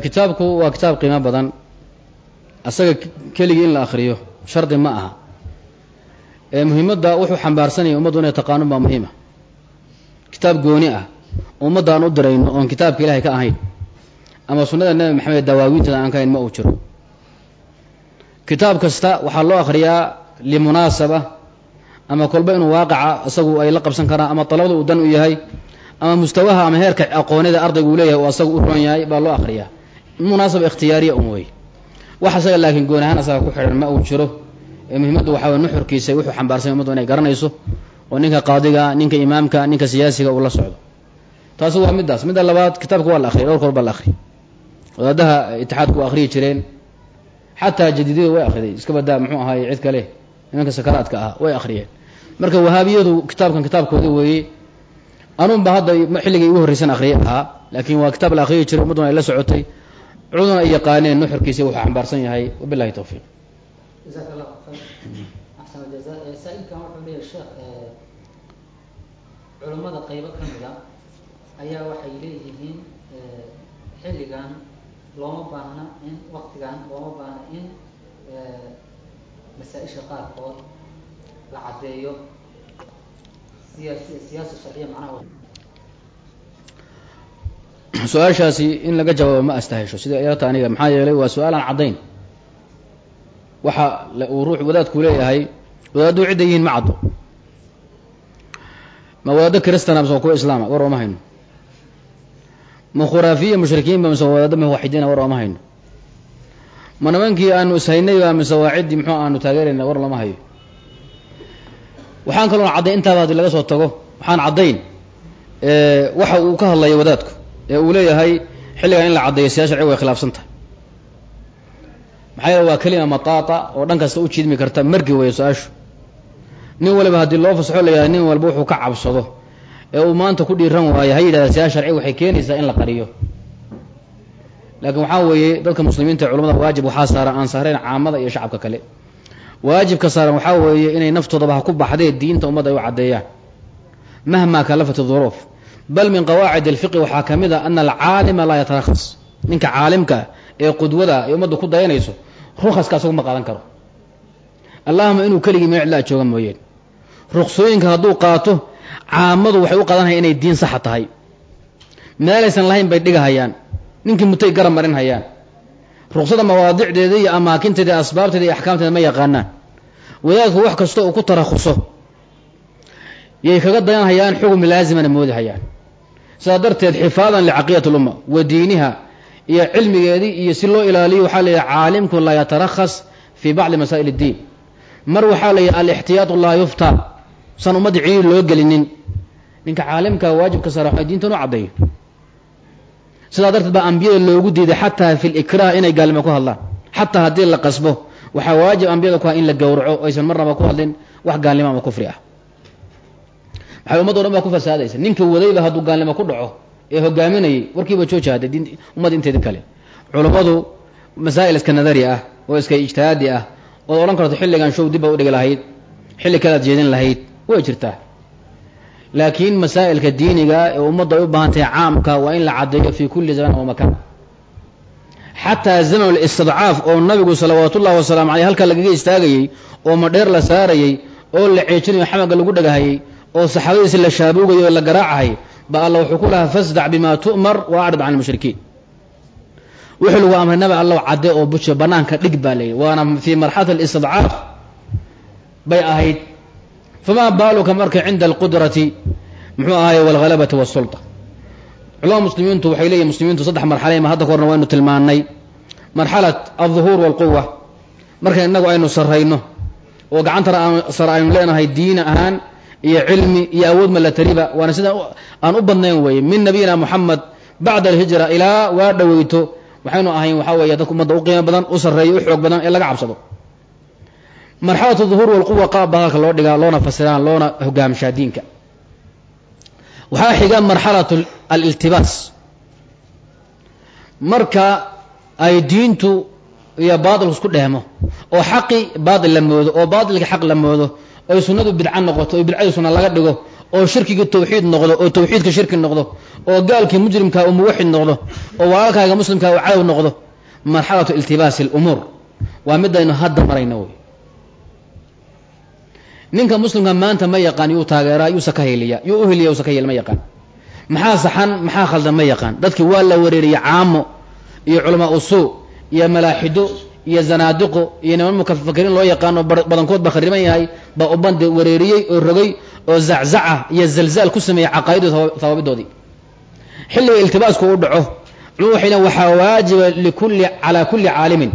kitaabku waa kitaab qiimo badan. Asaga keligii in la akriyo shardi ma aha. Muhiimadda wuxuu xambaarsanaya ummaddu inay taqaanun baa muhiima. Kitaab gooni ah. Ummadda aan u dirayno oon kitaabka ilahay ka ahayn. Ama sunnada nebi maxamed dawaawiinteeda aan ka hayn ma uu jiro kitaab kasta waxaa loo akhriyaa limunaasaba ama kolba inuu waaqaca isagu ay la qabsan karaan ama dalabada uu dan u yahay ama mustawaha ama heerka aqoonida ardaygu uu leeyahay uu asaga u roon yahay baa loo akhriyaa. Munaasaba ikhtiyaariya un wey wax asaga laakiin gooni ahaan asaga ku xidhan ma uu jiro. Muhiimaddu waxaa way nuxurkiisa wuxuu xambaarsan ummaddu inay garanayso oo ninka qaadiga ninka imaamka ninka siyaasiga uu la socdo. Taasi waa middaas. Midda labaad kitaabka waa la akhriyay dhowr koor baa la akhriyay wadaadaha itixaadku waa akhriyi jireen xataa jadiidyadu way akhriday. Iska badaa muxuu ahaay cid kale nimanka sakaraadka ah way akhriyeen. Marka wahaabiyadu kitaabkan kitaabkooda weeye anuunba hadda xilligii igu horreysan akhriyay ahaa laakiin waa kitaab la akhriyi jiray ummadduna ay la socotay. Cuduna ay yaqaaneen nuxurkiisa wuxuu xambaarsan yahay. Wabilahi aljaza saa-ilkan wuxuu leeyahay sheekh culammada qaybo ka mid a ayaa waxay leeyihiin xilligan looma baahna in waktigan looma baahna in masaa-isha qaarkood la caddeeyo. Siyaasi siyaasa sharciya macnaha su'aashaasi in laga jawaabo ma astahesho sida ilata aniga? Maxaa yeelay waa su'aal aan caddayn. Waxa uu ruux wadaadku leeyahay wadaaddu cidda yihiin ma caddo. Ma wadaaddo kristana mise kuwa islaama war ooma hayno ma khuraafiya mushrikiinba mise wadaaddo muwaxidiina war ooma hayno. Ma nimankii aanu ishaynayba mise waa muxuu aanu taageerayna war lama hayo. Waxaan kaloon caddayn intaaba haddii laga soo tago. Waxaan caddayn waxa uu ka hadlayo wadaadku ee uu leeyahay xilligan in la caddeeyo siyaa sharci way khilaafsan tahay. Maxaa waa kelima mataata oo dhan kasta u jiidmi karta margi weeye su'aashu. Nin waliba haddii loo fasaxo la yidhahda nin walba wuxuu ka cabsado ee uu maanta ku dhiiran waayo ha yidhahda siyaa sharci waxay keenaysaa in la qariyo. Laakiin waxaa weeye dadka muslimiinta ee culamada waajib waxaa saaran aan saarayn caamada iyo shacabka kale. Waajibka saaran waxaa weeye inay naftoodaba ha ku baxdee diinta ummadda ay u caddeeyaan. Mahma kalafat duruuf bal min qawaacid alfiqi waxaa ka mid a ana alcaalima laa yatarakhas. Ninka caalimka ee qudwada ee ummadda ku dayanayso rukaska asagu qaadan karo. Allahuma inuu keligii meel cidlaa jooga mooyeen. Ruksooyinka hadduu qaato caamadu waxay u qaadanhayaan inay diin saxa tahay. Meelaysan lahayn bay dhigahayaan. Ninkii mutay garab marin hayaan. Ruksada mawaadicdeeda iyo amaakinteeda iyo asbaabteeda iyo axkaamteeda ma yaqaanaan. Wadaadku wax kasta uu ku tarakhuso yay kaga dayanhayaan xugum laazimana moodahayaan sidaa darteed xifaadan licaqiidati lumma wa diiniha iyo cilmigeedii iyo si loo ilaaliyo waxaa la yidhaha caalimku laa yatarakhas fii bacdi masaa'il اddiin mar waxaa la yidhi alixtiyaatu laa yufta san ummadda ciriiri loo gelinin ninka caalimka waajibka sara waxay diintan u caddeeyo sidaa darteed baa ambiyada loogu diiday xataa fi likrah inay gaalnimo ku hadlaan. Xataa haddii la qasbo waxaa waajib ambiyada ku ha in la gowraco aysan marnaba ku hadlin wax gaalnimo ama kufri ah. Maxay dhan baa ku fasaadaysa ninka wadayba hadduu gaalnimo ku dhaco ee hogaaminayay warkiiba jooji hadda ummadda inteedin kale. Culummadu masaa'il iska nadari ah oo iska ijtihaadi ah ood odhan karto xilligan show dib baa udhigi lahayd xilli kalead jeedin lahayd way jirtaa laakiin masaa'ilka diiniga ee ummadda ay u baahan tahay caamka waa in la caddeeyo fi kulli zaman wa makan. Xataa zaman alistidcaaf oo nabigu salawaatu ullahi wasalaamu caleyh halka lagaga istaagayey oo madheer la saarayey oo la ceejinayo xamaga lagu dhagahayey oo saxaabadiisi la shaabuugayo o la garaacahay ba alla wuxuu ku lahaa fasdac bima tu'mar wa acrid can lmushrikiin wuxuu lagu amray nabi allow cadde oo bujo banaanka dhig baa layidhi waana fii marxalati alistidcaaf bay ahayd famaa baaluka marka cinda alqudrati muxuu ahaye walhalabati wasulta culamada muslimiintu waxay leeyihiin muslimiintu saddex marxale ma hadda ka horna waynu tilmaannay marxalat alduhuur walquwa marka innagu aynu sarrayno oo gacantana sar aynu leenahay diin ahaan iyo cilmi iyo awood malatariba waana sida aan u badnayn weeye min nabiyina moxamed bacda alhijra ilaa waa dhaweyto waxaynu ahayn waxaa weeye dadka ummadda u qiimo badan u sarreeyo u xoog laga cabsado marxalat duhuur walquwa qaab baa loo dhigaa loona fasiraan loona hogaamshaa diinka. Waxaa xiga marxalat aliltibaas. Marka ay diintu iyo baatilku isku dheemo oo xaqi baatil la moodo oo baatilka xaq la moodo oy sunnadu bidca noqoto oo bidcadii sunna laga dhigo oo shirkigii tawxiid noqdo oo tawxiidka shirki noqdo oo gaalkii mujrimkaa uu muwaxid noqdo oo walaalkaaga muslimkaa uu cadow noqdo marxalatu iltibaasi alumuur waa midaynu hadda marayna wey ninka muslimka maanta ma yaqaan yuu taageeraa yuusa ka heliya yuu u heliya usa ka hel ma yaqaan. Maxaa saxan maxaa khaldan ma yaqaan. Dadkii waa la wareeriyey caamo iyo culamaa usuu iyo malaaxido iyo zanaadiqo iyo niman mukafakiriin loo yaqaano badankood ba khariban yahay baa ubande wareeriyey oo rogay oo zaczaca iyo zalzaal ku sameeyey caqaa'idii hawaabidoodii xilliga iltibaasku u dhaco lein waxaa waajiba likulli calaa kulli caalimin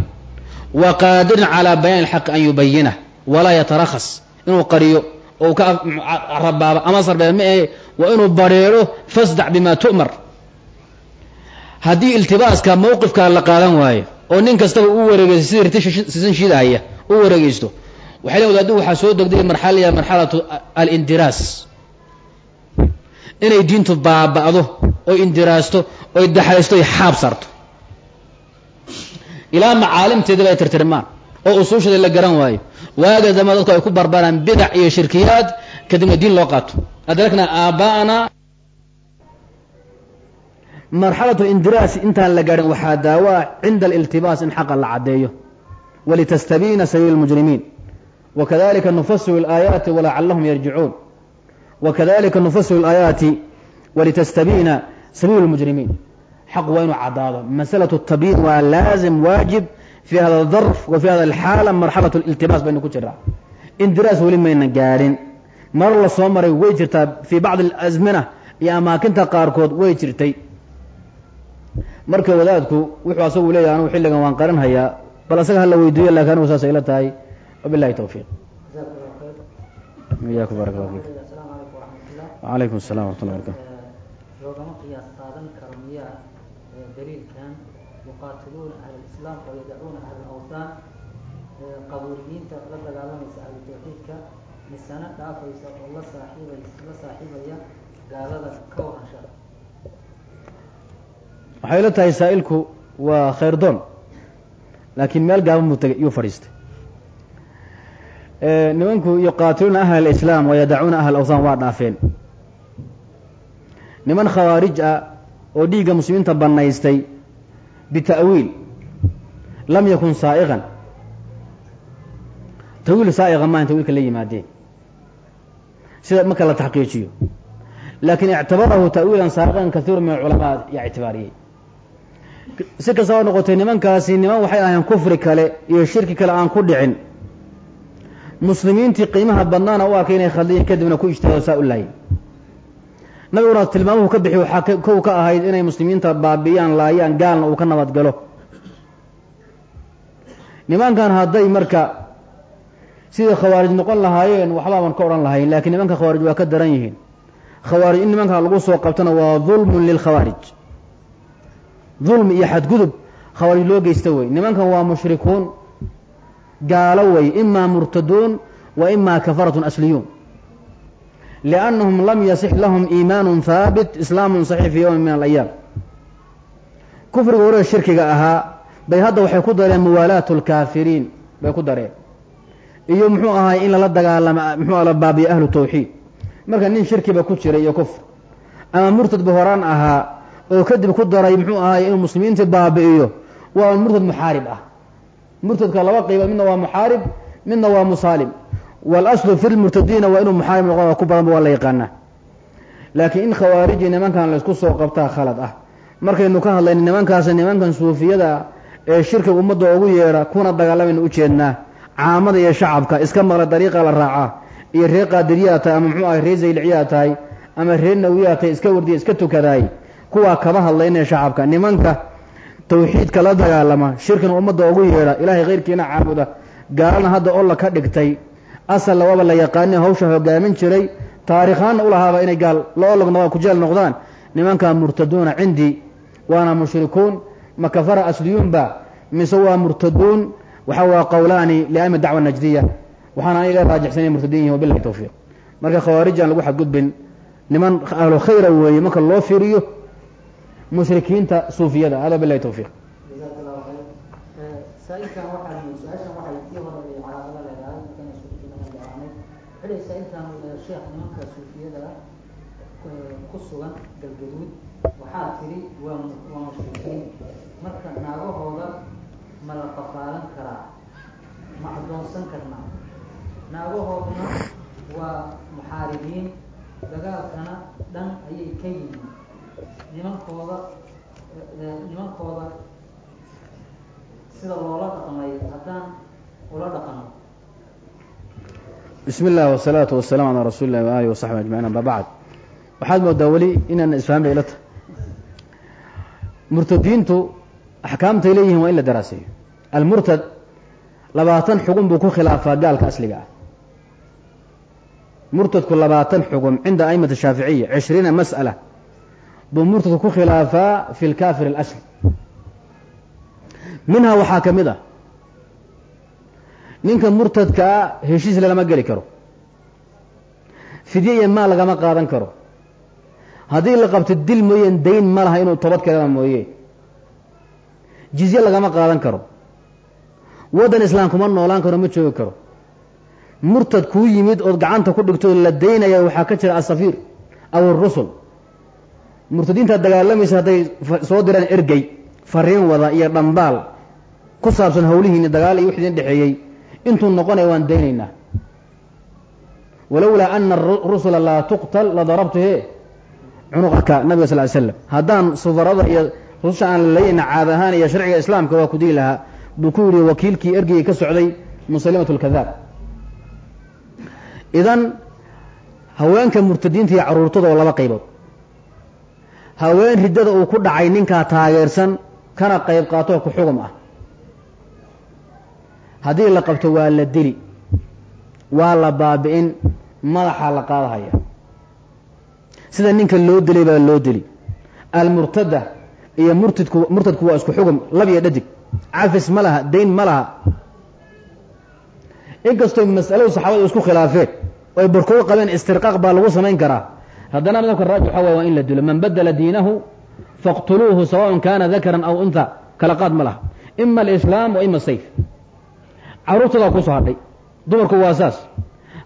wa qaadirin calaa bayaan alxaqi an yubayinah walaa yatarakhas inuu qariyo oo ka rabaabo ama sarbeeb ma ahe waa inuu bareero fasdac bima tu'mar. Haddii iltibaaska mawqifkaa la qaadan waayo oo nin kastaba u wareegeysto sidii riti sisan shiidahaya u wareegeysto waxay len wadaadu waxaa soo degday marxalaya marxalatu alindiraas. Inay diintu baaba'do oy indiraasto oy daxaysto oy xaab saarto. Ilaa macaalimteediba ay tirtirmaan oo usuusheeda la garan waayo waaga dama dadku ay ku barbaraan bidac iyo shirkiyaad kadibna diin loo qaato adrakna aaba'ana marxalatu indiraasi intaan la gaadhin waxaa daawaa cinda aliltibaas in xaqa la caddeeyo walitastabiina sabiil lmujrimiin wakadalika nufasilu اlaayaati walacalahum yarjicuun wakadalika nufasilu اlaayaati walitastabiina sabiilu اlmujrimiin xaq waa inuu caddaado masalaة الtabyiin waa laazim waajib fi hada اdarf wa fi hada alxaala marxabaة اliltibaas baynu ku jiraa indiraas weli mayna gaadhin mar la soo maray way jirtaa fii bacdi اlasmina iyo amaakinta qaarkood way jirtay marka wadaadku wuxuu asagu leeyahay anugu xilligan waan qarin hayaa bal asaga hala weydiiyo lakin anigu saasay ila tahay wabilahi tawfiiq iyaku barak allah fik asalaamu calaykum waraxmatullah wacalaykum assalam waraxmatullah barakatu loogama qiyaas qaadan karo miyaa ee daliilkan yuqaatiluuna lislaam oo yadacuuna ahla alawthaan ee qabuuriyiinta la dagaalamaysa ahlu tawxiidka misana dhaafaysa oo la saaxiibay la saaxiibaya gaalada ka waransha waxay ila tahay saa'ilku waa khayr doon laakiin meel gaaban buu tegay iyuu fadhiistay. Nimanku yuqaatiluuna ahla alislaam wayadacuuna ahla alawthaan waa dhaafeen. Niman khawaarij ah oo dhiigga muslimiinta bannaystay bita'wiil lam yakun saa'iqan tawiil saa'iqa maahan tawiilka la yimaadeen sida marka la taxqiijiyo laakiin ictabarahu ta'wiilan saa'iqan kaiiru min alculamaa yaa ictibaariyey si kastaba noqotay nimankaasi niman waxay ahayn kufri kale iyo shirki kale aan ku dhicin muslimiintii qiimaha badnaana u arkay inay khaldiyeen kadibna ku ijtihaado saa u laayay nabiguna tilmaamuhu ka bixi waxaa kow ka ahayd inay muslimiinta baabiyaan laayaan gaalna uu ka nabadgalo nimankan hadday marka sidai khawaarij noqon lahaayeen waxbaaban ka odhan lahayn laakiin nimanka khawaarij waa ka daran yihiin. Khawaarij in nimanka lagu soo qabtana waa dulmun lilkhawaarij dulmi iyo xadgudub khawaarij loo geysta wey. Nimankan waa mushrikuun gaalo wey. Imaa murtaduun wa imaa kafaratun asliyuun. Liannahum lam yasix lahum iimaanun haabit islaamun saxiix fii yowmin min alayaam kufriga hore shirkiga ahaa bay hadda waxay ku dareen muwaalaatu lkaafiriin bay ku dareen. Iyo muxuu ahaay in lala dagaalama muxuu la baabiyo ahlu tawxiid. Marka nin shirkiba ku jiray iyo kufr ama murtadba horaan ahaa oo kadib ku daray muxuu ahaay inuu muslimiinta baabi'iyo waa murtad muxaarib ah. Murtadka laba qeyba midna waa muxaarib midna waa musaalim. Walaslu fi lmurtadiina waa inuu muxaarib noqo ku badanba waa la yaqaanaa. Laakiin in khawaariji nimankan laysku soo qabtaa khalad ah. Markaynu ka hadlayna nimankaasi nimankan suufiyada ee shirkiga ummadda ugu yeedha kuna dagaalamaynu ujeednaa caamada iyo shacabka iska maqla dariiqa la raacaa iyo reer qaadiriyaa tahay ama muxuu ahay reer zayliciyaa tahay ama reer nawiyaa tahay iska wardiya iska tukadaay. Kuwaa kaba hadlaynaya shacabka. Nimanka tawxiidka la dagaalama shirkina ummadda ugu yeedha ilaahay khayrkiina caabuda. Gaalana hadda olla ka dhigtay asalna waaba la yaqaani hawsha hogaamin jiray taariikhaanna ulahaaba inay gaal la olog noqdaan kujeel noqdaan. Nimankaa murtaduuna cindii waana mushrikuun ma kafara asliyuunba mise waa murtaduun? Waxa waa qowlaani liami dacwa najdiya waxaana aniga raajixsanay murtadiin yihiin wabilahi tawfiiq. Marka khawaarij aan lagu xadgudbin niman ahlu khayra weeye marka loo fiiriyo mushrikiinta suufiyada hada bilahi tawfiiq. Waxaa tiri waa mushrikiin ma la qafaalan karaa. Ma addoonsan karnaa naagahooduna waa muxaaribiin. Dagaalkana dhan ayay ka yihiin nimankooda nimankooda sida loola dhaqmay haddaan ula dhaqano bismi illah wasalaatu wasalaam calaa rasuuli illahi wa alihi wasaxbi ajmaciin amba bacd. Waxaad moodaa weli inaan isfahan bay ila tahay murtadiintu axkaamtay leeyihiin waa in la daraaseeyo almurtad labaatan xugun buu ku khilaafaa gaalka asliga ah murtadku labaatan xugum cinda aimati shaaficiya cishriina mas'ala buu murtadku ku khilaafaa fi lkaafir alasli minhaa waxaa ka mid ah ninka murtadkaa heshiis lalama geli karo fidye iyo maal lagama qaadan karo haddii la qabto dil mooyeen dayn ma laha inuu toobad keelana mooye jizye lagama qaadan karo waddan islaam kuma noolaan karo ma joogi karo. murtad kuu yimid ood gacanta ku dhigtoo la daynaya waxaa ka jira asafiir aw arusul murtadiinta dagaalamaysa hadday soo diraan ergey fariin wada iyo dhambaal ku saabsan hawlihiini dagaal iyo wixii dhexeeyey. intuu noqonaya waan daynaynaa. walowlaa ana rusula laa tuqtal la darabtu he cunuqaka nabiga sal ly slam haddaan sufarada iyo rususha aan lalayna caad ahaan iyo sharciga islaamka waa ku dili lahaa buu ku yidhi wakiilkii ergeygii ka socday musalimat lkadaab idan haweenka murtadiinta iyo caruurtada oo laba qaybood. Haween riddada uu ku dhacay ninkaa taageersan kana qayb qaatoo ku xugum ah. Haddii la qabto waa la dili waa la baabi'in madaxaa la qaadahaya. Sida ninka loo dilay baa loo dili. Almurtada iyo murtidku murtadku waa isku xugum lab iyo dhadig cafis ma laha dayn ma laha. Inkastoo mas'aladu saxaabadu isku khilaafeen oy barkood qabeen istirqaaq baa lagu samayn karaa. Haddana madabka raajix waxa way waa in la dilo. Man badala diinahu faqtuluuhu sawaءn kana dakaran aw unha kala qaad ma laha. Ima alislaam wa ima sayf carruurtoodaa ku soo hadhay. Dumarku waa saas.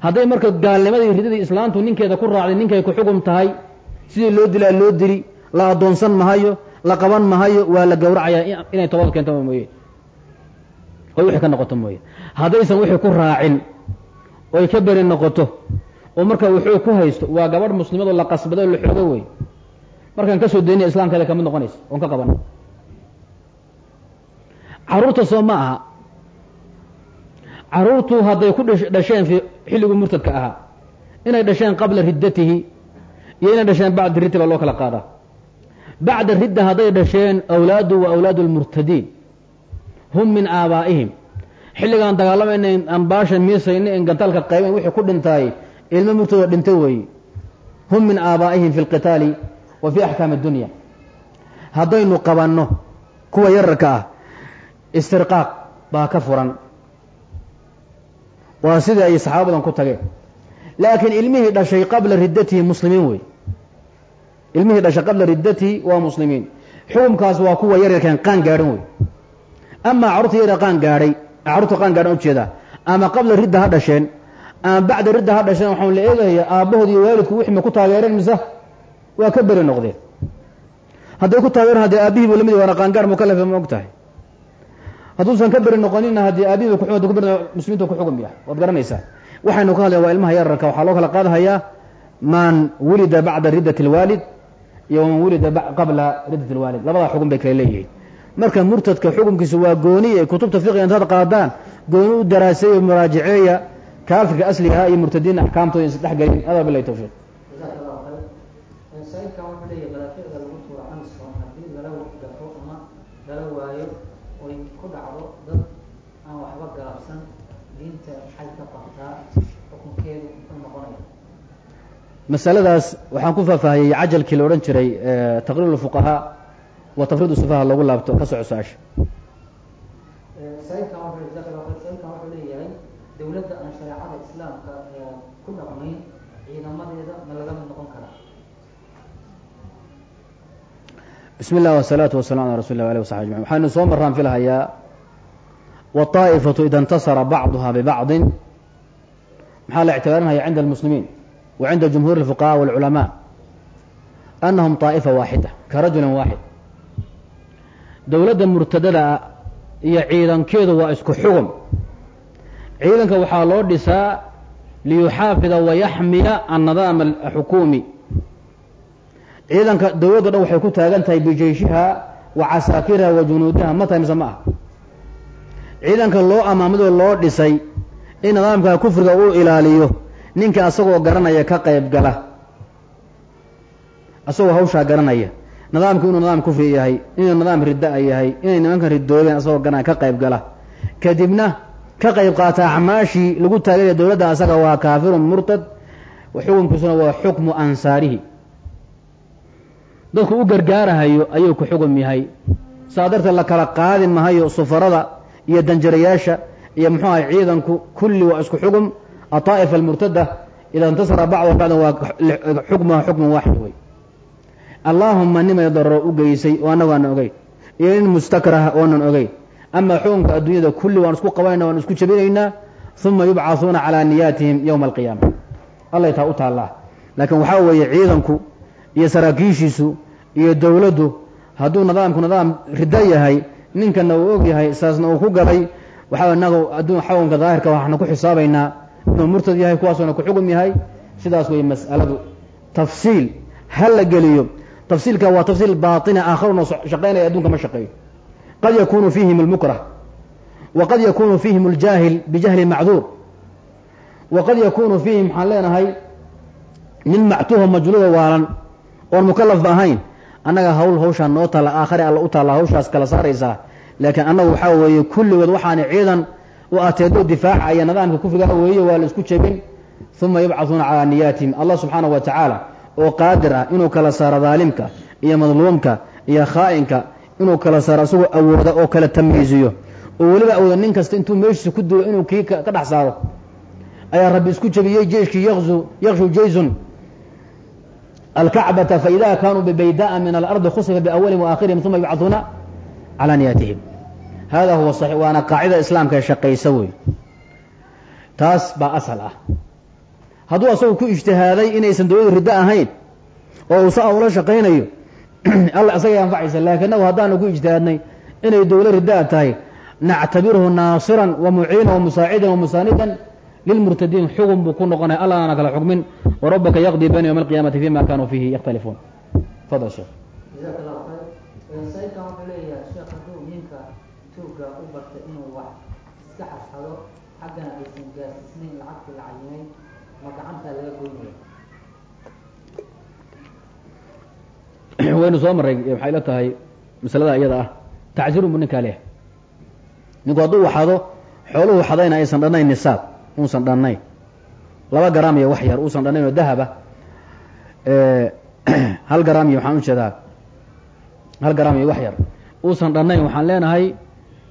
Hadday marka gaalnimadii ridadii islaamtu ninkeeda ku raacday ninkay ku xugum tahay sidii loo dilaa loo dili la addoonsan mahayo la qaban mahayo waa la gowracayaa inay toobad keento mooye. Oy wixii ka noqoto mooye. Haddaysan wixii ku raacin oy ka beri noqoto oo marka wuxuu ku haysto waa gabadh muslimadoo la qasbado o la xoogo wey. Markaan ka soo daynaya islamkeeda ka mid noqonaysa oon ka qaban. Carruurta soo ma aha. Carruurtu hadday ku dhasheen fi xilligii murtadka ahaa inay dhasheen qabla riddatihi iyo inay dhasheen bacda ridda baa loo kala qaadaa bacda ridda hadday dhasheen awlaadu wa awlaadu lmurtadiin hum min aabaa'ihim xilligaan dagaalamayna ambaasha miisayna en gantaalka qayben wixii ku dhintaay ilmo murtadoo dhinta weeye hum min aabaa'ihim fi lqitaali wa fi axkaami addunya haddaynu qabanno kuwa yararka ah istirqaaq baa ka furan waa sidii ay saxaaba badan ku tageen laakiin ilmihii dhashay qabla riddatihi muslimiin wey ilmihii dhashay qabla riddatihi waa muslimiin. Xukumkaas waa kuwa yaryarkan qaan gaadhan wey amaa carruurta yara qaan gaadhay carruurta qaan gaadhan u jeedaa ama qabla ridda ha dhasheen ama bacda ridda ha dhasheen waxaan la eegayaa aabbahood iyo waalidku wixii ma ku taageereen mise waa ka beri noqdeen. Hadday ku taageereen haddii aabihii buu la mid waana qaangaar mukalafe ma og tahay hadduusan ka beri noqonina haddii aabihi ku beri muslimiintu ku xugum yahay. Waad garanaysaa waxaynu ka hadlayn waa ilmaha yararka. Waxaa loo kala qaadhayaa man wulida bacda riddat alwaalid iyo waman wulida qabla riddat alwaalid labadaa xugun bay kala leeyihiin. Marka murtadka xukumkiisu waa gooni ee kutubta fiqiga intaad qaadaan gooni u daraaseeyo muraajaceeya kaafirka asligaha iyo murtadiin axkaamtooda insa dhex gelin. Adaa bilahi tawfiiq jazaaka allahu khayr saa-ilkan wuxuu leeyahy madaaficda lagu tuuro amison haddii lala gafo ama lala waayo oy ku dhacdo dad aan waxba galabsan diinta maxay ka qabtaa xukunkeedu muxuu noqonaya masaladaas waxaan ku faahfaahiyey cajalkii la odhan jiray taqriir lfuqahaa wa tafriid sufaha loogu laabto ka soco su'aasha saa-ilkan wuxuu leeyahay dawladda aan shareecada islaamka ku dhaqmayn ciidamadeeda ma laga mid noqon karaa bismi illah wasalaatu wasalam ala rasuli lah alih wasaxbi ajmain waxaynu soo maraan filahayaa wطaa'ifatu ida intasara bacduha bibacdin maxaa la ictibaarinaya cinda almuslimiin wa cinda jumhuur اlfuqaha wاlculamaa anahum طaa'ifa waaxida ka rajulin waaxid dowladda murtadada iyo ciidankeedu waa isku xugum ciidanka waxaa loo dhisaa liyuxaafida wayaxmiya annadaama alxukuumi ciidanka dowladda dhan waxay ku taagan tahay bijeyshiha wa casaakiriha wa junuudiha ma tahay mise ma ah ciidanka loo amaamadoo loo dhisay in nidaamka kufriga uu ilaaliyo ninka asagoo garanaya ka qayb gala. Asagoo hawshaa garanaya. Nidaamku inuu nidaam kufri yahay inuu nidaam ridda yahay inay nimankan ridoobeen asagoo garanaya ka qayb gala. Kadibna ka qayb qaata acmaashii lagu taagaya dowladda asaga waa kaafirun murtad. Xukunkiisuna waa xukmu ansaarihi. Dadku u gargaarahayo ayuu ku xugum yahay. Saa darteed la kala qaadi mahayo sufarada iyo danjarayaasha iyo muxuu ahay ciidanku kulli waa isku xugum aطaa'ifa almurtada ida intasara bacd bacdan waa xukmuha xukmun waaxid wey allaahuma nimay darro u geysay oo annagu aanan ogeyn iyo nin mustakraha oonan ogeyn ama xukunka adduunyada kulli waan isku qabanayna waan isku jabinaynaa uma yubcahuuna calaa niyaatihim yowma alqiyaama allay taa u taallaa laakiin waxaa weeye ciidanku iyo saraakiishiisu iyo dowladdu hadduu nidaamku nidaam riddo yahay ninkana uu og yahay saasna uu ku galay waxaa inagu adduun xukunka daahirka waxaanu ku xisaabaynaa inuu murtad yahay kuwaasuna ku xugum yahay sidaas wey mas'aladu. Tafsiil ha la geliyo. Tafsiilka waa tafsiil baatina aakharuna shaqaynaya adduunka ma shaqeeyo. Qad yakunu fihim اlmukrah waqad yakunu fiihim اljaahil bijahli macduur waqad yakuunu fiihim waxaan leenahay nin mactuuho majluulo waalan oon mukalafba ahayn annaga hawl hawshaan noo taalla aakhare alla u taalla hawshaas kala saaraysaa. Laakiin annagu waxaa weeye kulligood waxaani ciidan u ateedo difaacaya nidaamka kufriga weeye waa la isku jebin uma yubcaثuuna calaa niyaatihim allah subxaanaه wa tacaala oo qaadir ah inuu kala saaro daalimka iyo madluumka iyo khaa'inka inuu kala saaro isagoo awooda oo kala tamyiiziyo oo weliba awooda nin kasta intuu meeshiisa ku dulo inuu kii ka dhex saaro ayaa rabbi isku jebiyey jeyshkii yakshu jaysun alkacbata faida kaanuu bibaydaءa min alardi khusifa biawalihim waakhirihim uma yubcaثuuna calaa niyaatihim hada huwa صaxiix waana qaacida islaamka ee shaqaysa wey taas baa asal ah hadduu asagu ku ijtihaaday inaysan dawladu riddo ahayn oo uusa ula shaqaynayo alla isagay anfacaysa laakiin nagu haddaanu ku ijtihaadnay inay dawlo riddaa tahay nactabirhu naasiran wa muciinan wa musaacidan wa musaanidan lilmurtadiin xugun buu ku noqonaya allaana kala xukmin wa rabbaka yaqdii bayna yowmi alqiyamati fima kanuu xasxado xaggana aysan gaarsiisnayn lacagtii la cayimay ma gacantaa laga goynaya waynu soo maray waxay la tahay masalada iyada ah. Tacsiirun buu ninkaa leeyahay. Ninku hadduu waxado xooluhu waxadayna aysan dhannayn nisaab uusan dhannayn laba garaam iyo wax yar uusan dhannayn oo dahaba hal garaam iyo waxaan u jeedaa. Hal garaam iyo wax yar uusan dhannayn waxaan leenahay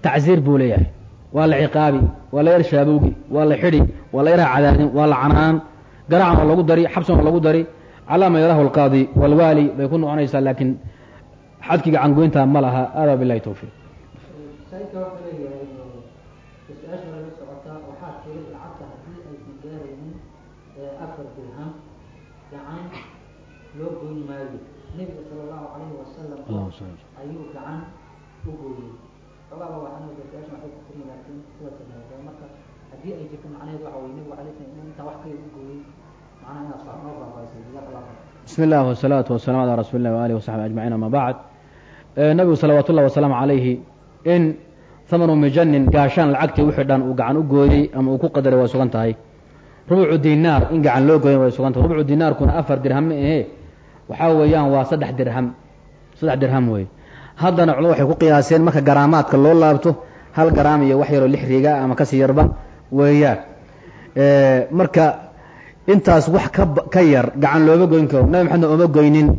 tacsiir buu leeyahay waa la ciqaabi waa la yar waa la xidhi waa la yarha cadaadin waa la canaan. Garacan waa lagu dari xabsan waa lagu dari. Calaa ma yarahu alqaadi walwaali bay ku noqonaysaa laakiin xadkii gacangoynta ma laha. Aadaa bilahi wasalam ayuu gacan u gooyey xogaaba waxaan wada su'aasha waxay ku tiri laakiin sidaas ay marka haddii ay jirto macnaheed waxa weye nebigu alay slam inuu intaa wax kale u gooyey macnaha illah wasalaatu wasalaam calaa rasuuli illah wasaxbi ajmaciin ama bacd. Nabigu salawaatu ullahi wasalaamu calayhi in thamanu mijanin gaashaan lacagtii wixii dhan uu gacan u gooyey ama uu ku qadaray way sugan tahay. Rubucu dinaar in gacan loo gooyay way sugan tahay. Rubucu dinaarkuna afar dirham ma ahe waxaa weeyaan waa saddex dirham. Saddex dirham wey haddana culamadu waxay ku qiyaaseen marka garaamaadka loo laabto hal garaam iyo wax yaroo lix riga ama ka sii yarba weeyaan. Marka intaas wax ka yar gacan looma goyn karo. Nabi maxamed ooma goynin.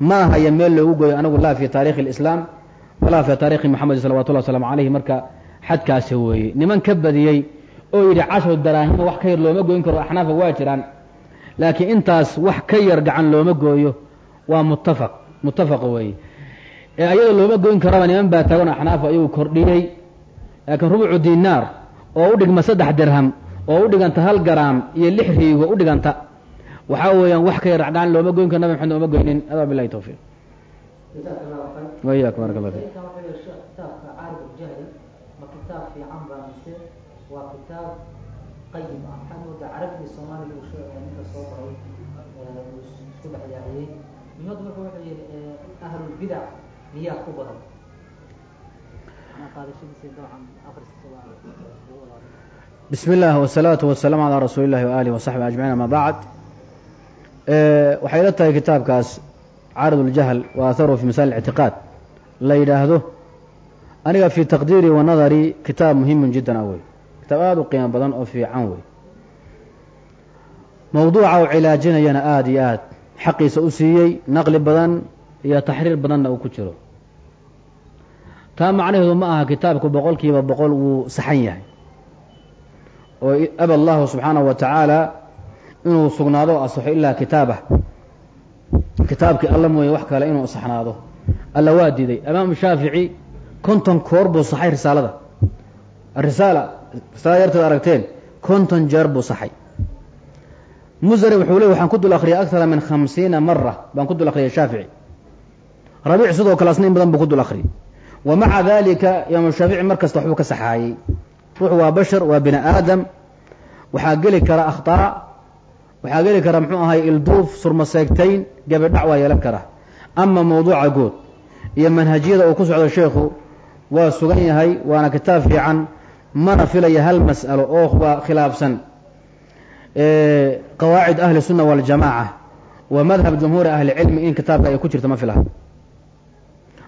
Ma ahaya meel loogu gooyo anagu laa fi taarikhi اlislaam walaa fi taarikhi moxamed salawatullah waslamu calayhi marka xadkaasi weeye. Niman ka badiyey oo yidhi cashru daraahima wax ka yar looma goyn karo axnaafa waa jiraan. Laakiin intaas wax ka yar gacan looma gooyo waa muttafaq muttafaq weeye. Ee ayada looma goyn karaba niman baa taagan axnaaf ayagu kordhiyey. Laakiin rubucu dinaar oo u dhigma saddex dirham oo u dhiganta hal garaam iyo lix riigo u dhiganta waxaa weeyaan wax ka yar gacan looma goyn karo nabi maxamed ooma goynin adaa bilahi tawfiiq wayaak barak allah fik ah ahlulbidac miyaa ku badan bismi illah wsalaatu wasalaamu calaa rasuuli illahi waaalih wasaxbi ajmaciin ama bacd waxay la tahay kitaabkaas caarid uljahl wa atharu fi masail ictiqaad la yidhaahdo aniga fi taqdiiri wa nadari kitaab muhimun jiddan ah wey kitaab aada u qiimo badan oo fiican wey. Mawduuca uu cilaajinayana aada iyo aad. Xaqiisa u siiyey naqli badan iyo taxriir badanna uu ku jiro taa macnaheedu ma aha kitaabku boqol kiiba boqol wuu saxan yahay. oo aba allahu subxaanahu wa tacaala inuu sugnaado asaxo ilaa kitaabah. Kitaabkii alla mooye wax kale inuu saxnaado. Alla waa diiday. Imaamu shaafici konton koor buu saxay risaalada. Arisaala risaalada yarteed aragteen konton jeer buu saxay. Musari wuxuu ley waxaan ku dul akriyay akara min khamsiina mara baan ku dul akriyay shaafici. Rabiic sidoo kale asna in badan buu ku dul akriyay wa maca dalika imaamu shaafici mar kasta waxbuu ka saxaayey ruux waa bashar waa bini aadam waxaa geli kara akhtaa waxaa geli kara muxuu ahay ilduuf surmaseegtayn gabadhac waa yeelan kara ama mawduuca good iyo manhajiyada uu ku socdo sheekhu waa sugan yahay waana kitaab fiican mana filaya hal mas'alo oo waa khilaafsan qawaacid ahli الsunna waاljamaaca wa madhab jumhuuri ahli cilmi in kitaabka ay ku jirto ma filaha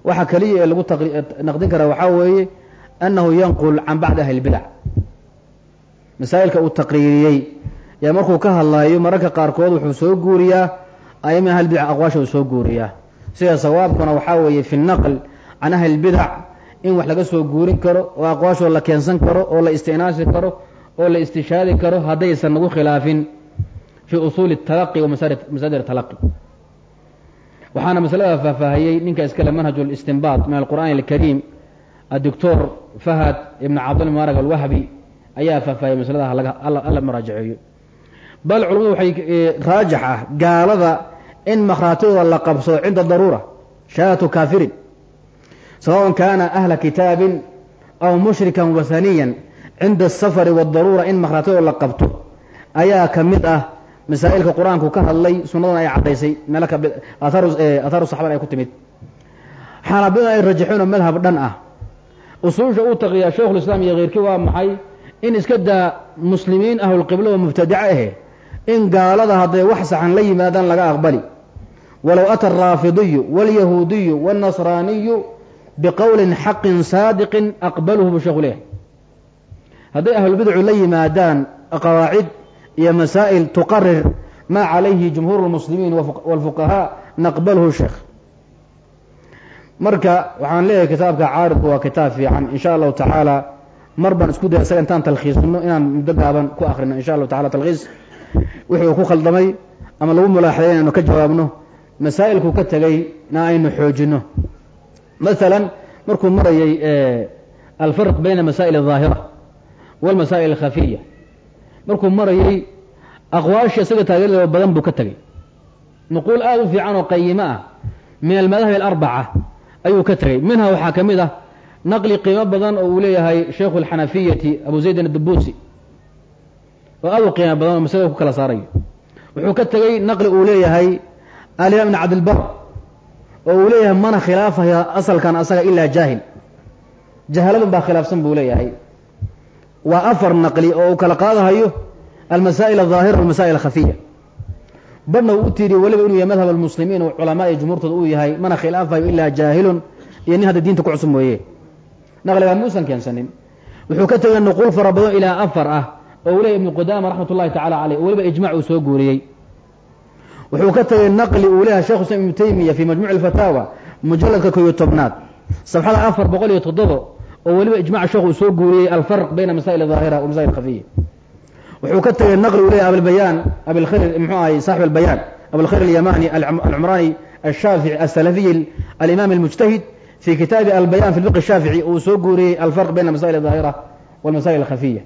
waxa keliya ee lagu naqdin kara waxaa weeye annahu yanqul can bacdi ahli اlbidac masaa'ilka uu taqriiriyey yaa markuu ka hadlayo mararka qaarkood wuxuu soo guuriyaa ayami ahli bidac aqwaasha uu soo guuriyaa sida sawaabkuna waxaa weeye fi naql can ahli اlbidac in wax laga soo guurin karo oo aqwaashoo la keensan karo oo la istinaasi karo oo la istishaadi karo haddaysan nagu khilaafin fi usuuli اtalaqi wa masaadir talaqi waxaana masalada faahfaahiyey ninka iskale manhaj اlistinbaad min alqur'aan اlkariim adoctor fahad ibn cabdil mubarak alwahbi ayaa faahfaahiyey masaladaha alla maraajaceeyo bal culamadu waxay raajix ah gaalada in makhaatidooda la qabsado cinda daruura shahaadatu kaafirin sawaءn kana ahla kitaabin aw mushrikan wasaniyan cinda asafari wadaruura in makhaatidooda la qabto ayaa ka mid ah masaa'ilka qur'aanku ka hadlay sunnaduna ay caddaysay meelo ka athaaru saxaban ay ku timid. Xanaabiduna ay rajaxeen oo madhab dhan ah. Usuusha uu taqiyaa sheikhulislaam iyo keyrkii waa maxay? In iska daa muslimiin ahlulqibla oo mubtadaca ahe in gaalada hadday wax saxan la yimaadaan laga aqbali. Walow ata araafidiyu wاlyahuudiyu wاlnasraaniyu biqowlin xaqin saadiqin aqbaluhu bu sheekhu leeyahay hadday ahlulbidcu la yimaadaan qawaacid iyo masaa'il tuqarir maa calayhi jumhuur اlmuslimiin wاlfuqahaa naqbalhu sheekh marka waxaan leeyahay kitaabka caaridku waa kitaab fiican in sha allahu tacaala mar baan isku daya isaga intaan talkhiisino inaan muddo gaaban ku akrino in sha allahu tacala talkhiis wixii uu ku khaldamay ama lagu mulaaxaday inaynu ka jawaabno masaa'ilkuu ka tegay na aynu xoojino masalan markuu marayay alfarq bayna masaa'il الظaahira wاlmasaa'il الkhafiya markuu marayay aqwaasha isaga taageerada badan buu ka tegay nuquul aada u fiican oo qayimo ah min almadahib alarbaca ayuu ka tegey minha waxaa ka mid ah naqli qiimo badan oo uu leeyahay shaykhu alxanafiyati abu zaydin adubusi oo aada u qiimo badan oo masalada ku kala saarayo. Wuxuu ka tegey naqli uu leeyahay alimaam ibn cabdilbar oo uu leeyahay mana khilaafaya asalkan asaga ilaa jaahil. Jahaladun baa khilaafsan buu leeyahay waa afar naqli oo uu kala qaadahayo almasaa'il alظaahira walmasaa'il alkhafiya. Badhna uu u tiiriye weliba inuu yahay madhab almuslimiin oo culamaa iyo jumhuurtooda uu yahay mana khilaafayo ilaa jaahilun iyo nin hadda diinta ku cusub mooye. Naqligaa muusan keensanin. Wuxuu ka tegay nuquul fara badan ilaa afar ah oo uu leeyahy ibnu qudaama raxmat ullahi tacala caleyh oo weliba ijmac uu soo guuriyey. Wuxuu ka tegay naqli uu leeyahay shekhu islam ibnu taymiya fii majmuuci alfataawa mujalladka ko iyo tobnaad sabxada afar boqol iyo oo weliba ijmac sheekh uu soo guuriyey alfarq bayna masaa'il ahaahira wamasail khafiya wuxuu ka tegay naqli uu leeyahy abilbayaan abilkhayr muxuu ahay saaxib albayaan abilkhayr alyamani alcumraani الshaafiعي الsلفي الإmام المجتهد في kitaabi albayان في الفقه الshaafiعي uu soo guuriyey alفرق byn المasائل الظاahirة والmasائل الkhafية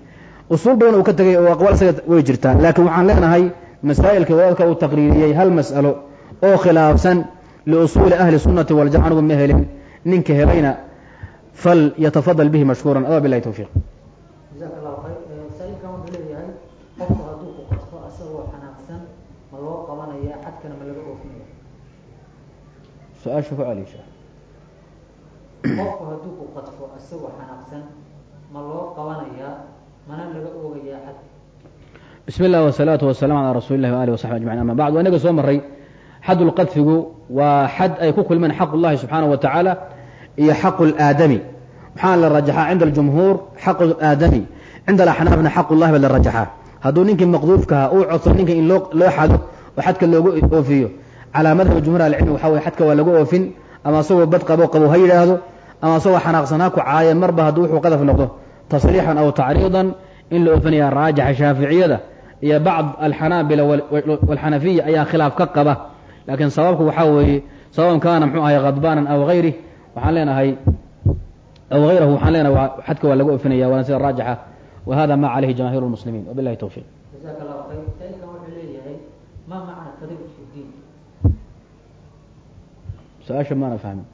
usul badan uu ka tegay oo aqwaal isaga way jirtaa laakiin waxaan leenahay masaa'ilka wadaadka uu taqriiriyey hal mas'alo oo khilaafsan liusuuli ahli الsunaةi waljamc anigu ma helin ninka helayna falyatafadal bihi mashkuuran adaa bilahi towfiiq bismi illah wasalaatu wasalaam calaa rasuuli illahi wa wasaxbi ajmaciin ama bacdu inaga soo maray xadulqadfigu waa xad ay ku kulmeen xaq subxaanahu wa tacaala iyo xaqu اlaadami waxaana la rajaxaa cinda aljumhuur? Xaqu aadami. Cinda alaxnaafna xaq ullahi ba la rajaxaa. Hadduu ninkii maqduufkaha uu codso ninka in loo xado oo xadka loogu oofiyo calaa jumhur ahlicilmi waxa weye xadka waa lagu oofin ama asagoo bad qabo ha yidhaahdo ama asagoo xanaaqsan ku caaye marba hadduu wuxuu qadaf noqdo. Tasriixan aw tacriidan in la oofinayaa raajixa shaaficiyada iyo bacd alxanaabila walxanafiya ayaa khilaaf ka qaba. Laakiin sababku waxaa weeye sababan kaana ahay khadbaanan aw hayrih waxaan leenahay aw hayrahu waxaan leenahay xadka waa lagu ofinaya waana sida raajixa. Wa hada calayhi jamaahiir اlmuslimiin wabilahi towfiiq su'aasha maana fahmin.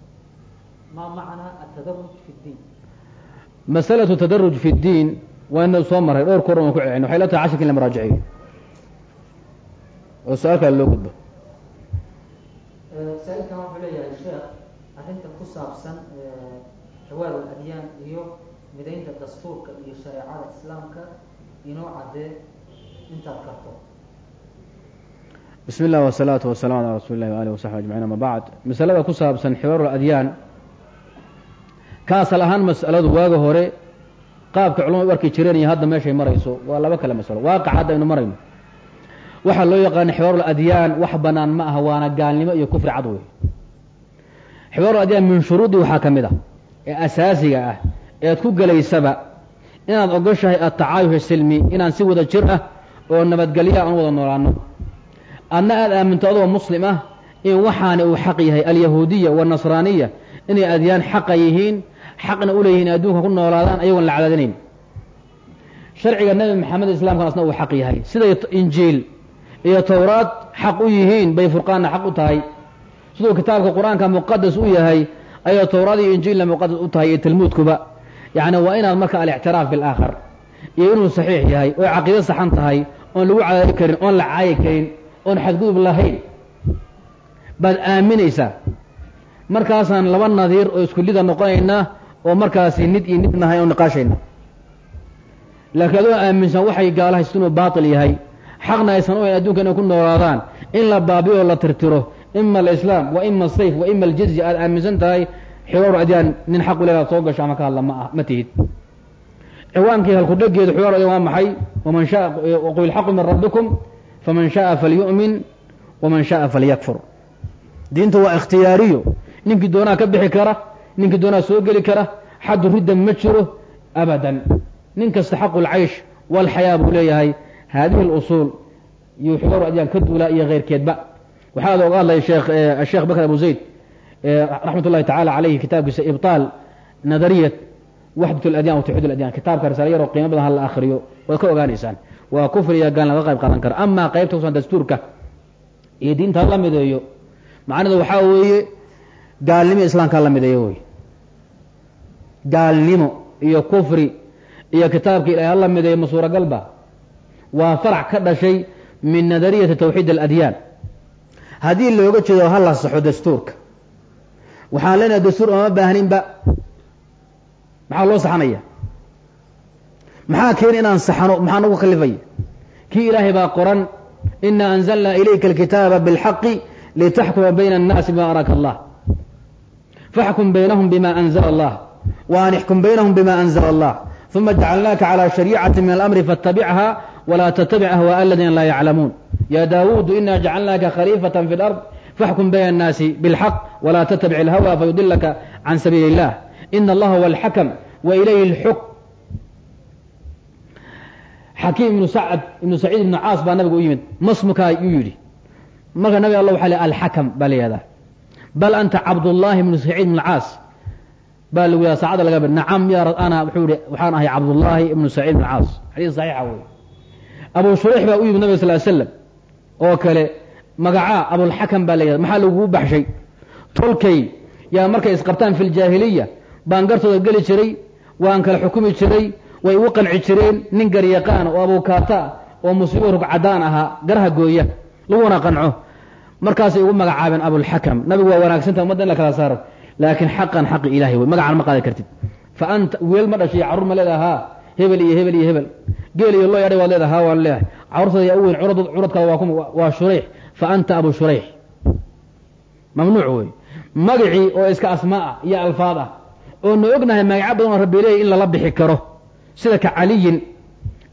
Masalatu tadaruj fi اdiin waana soo maray dhowr kor waan ku celcelin waxay la tahay cashirka in la maraajaciyo oo su'aal kale loo gudbo saabsan xiwaar adyaan iyo midaynta dastuurka iyo shareecada islaamka inoo caddee intaad karto. Bismi illah wasalaatu wasalamu calaa rasuuli illahi waalihi wasaxbi ajmaciin ama bacd. Masalada ku saabsan xiwaaru adyaan ka asal ahaan mas'aladu waaga hore qaabka culamadu u arki jireen iyo hadda meeshay marayso waa laba kale masalo. Waaqac hadda aynu marayno. Waxaa loo yaqaana xiwaaru adyaan wax banaan ma aha waana gaalnimo iyo kufri cad wey xiwaaru adyaan min shuruudi waxaa ka mid ah ee asaasiga ah ead ku gelaysaba inaad ogoshahay atacaayush silmi inaan si wada jir ah oo nabadgelya aan wada noolaano adna aada aaminto adoo muslim ah in waxaani uu xaq yahay alyahuudiya waanasraaniya inay adyaan xaqa yihiin xaqna u leeyihiin adduunka ku noolaadaan ayagoon la cadaadinayn. Sharciga nebi maxamed islaamkan asna uu xaq yahay. Siday injiil iyo towraad xaq u yihiin bay furqaanna xaq u tahay siduu kitaabka qur'aanka muqadas u yahay ayay towraad iyo injiilna muqadas u tahay iyo talmuudkuba. Yacni waa inaad marka alictiraaf bilaakhar iyo inuu saxiix yahay oo caqiido saxan tahay oon lagu cadaadi karin oon la caayi karin oon xadgudub lahayn. Baad aaminaysaa markaasaan laba nadiir oo isku lida noqonaynaa oo markaasi nid iyo nid nahay oo niqaashayna. Laakiin adoo aaminsan waxay gaalahays inuu baatil yahay. Xaqna aysan u hayn adduunka inay ku noolaadaan. In la baabiyo oo la tirtiro ima alislaam wa ima asayf wa ima aljizya aada aaminsan tahay xiwaaru adyaan nin xaq u leedaad soo gasho ama ka hadla ma ah ma tihid ciwaankii halkudhageedu xiwaaru adyaan waa maxay waman shaa qul ilxaqu min rabbikum faman shaءa falyu'min waman shaءa falyakfur diinta waa ikhtiyaariyo ninkii doonaa ka bixi kara ninkii doonaa soo geli kara xaddu ridda ma jiro abadan nin kasta xaqu lcaysh walxayaa buu leeyahay haadihi اlusuul iyo xiwaaru adyaan ka duulaa iyo keyrkeedba waxaa ad oga hadlay sheekh sheekh bakr abu zayd raxmat ullahi tacala calayhi kitaabkiisa ibطaal nadariyat waxdat اladyan wa tawxiid اladyan kitaabka risaala yaroo qiimo badan ha la akriyo waad ka ogaanaysaan waa kufriga gaan laga qayb qaadan kara amaa qaybta kusan dastuurka iyo diinta la mideeyo macnada waxaa weeye gaalnimo islaamkaa la mideeyo wey gaalnimo iyo kufri iyo kitaabka ilahay hala mideeyo ma suuragalba waa farac ka dhashay min nadariyati tawxiid aladyaan haddii looga jeedo ha la saxo dastuurka waxaan leenahay dastuur ooma baahninba maxaa loo saxanaya maxaa keena inaan saxano maxaa nagu kalifaya kii ilaahay baa qoran ina anzalna ilayka alkitaaba biاlxaqi litaxkuma bayna الnaasi bima araka allah faxkum baynahum bima anzla allah waan ixkum baynahum bima anzla allah ثuma jacalnaaka calى shariicati min alamri faاtabicha wla ttabic ahwaaء aladiina laa yaclamuun ya daawuud ina jacalnaaka khaliifaة fi اlأrض faxkum bayna الnaasi bاlxaq wla ttabic اlhawى fayudilaka can sabiili الlah ina allaha huwa اlxakm wa ilayhi اlxukm xakiim ibnu sacad ibnu saciid ibnu caas baa nabiga u yimid masmukaa yuu yidhi marka nabig alla waxa le alxakam baa la yihahdaa bal anta cabdullaahi ibnu saciid ibnu caas baa lagu yihahda saacadda laga bad nacam ya ana wuxuu yihi waxaan ahay cabdullaahi ibnu saciid ibnu caas xadiis saxiixa wey abu shureyx baa u yimid nabiga sal slam oo kale magacaa abulxakam baa la yihahda maxaa lagugu baxshay? Tolkay yaa markay isqabtaan fi ljaahiliya baan gartooda geli jiray waan kala xukumi jiray way igu qanci jireen nin garyaqaana oo abukaata oo musiibo rug cadaan ahaa garaha gooya laguna qanco. Markaasay ugu magacaabeen abulxakam nabigu waa wanaagsanta umadda in la kala saaro. Laakiin xaqan xaqi ilahay wey magacan ma qaadi kartid. Fa anta weel ma dhashay carruur ma leedaha hebel iyo hebel iyo hebel. Geel iyo loo yadhay waad leedaha haa waan leedahay. Carruurtada yaa u weyn curad curadkaada waa kuma waa shurayx fa anta abu shurayx mamnuuc wey magacii oo iska asmaa ah iyo alfaad ah oo na ognahay magaca badan oo rabbi leeyahy in lala bixi karo. Sida ka caliyin.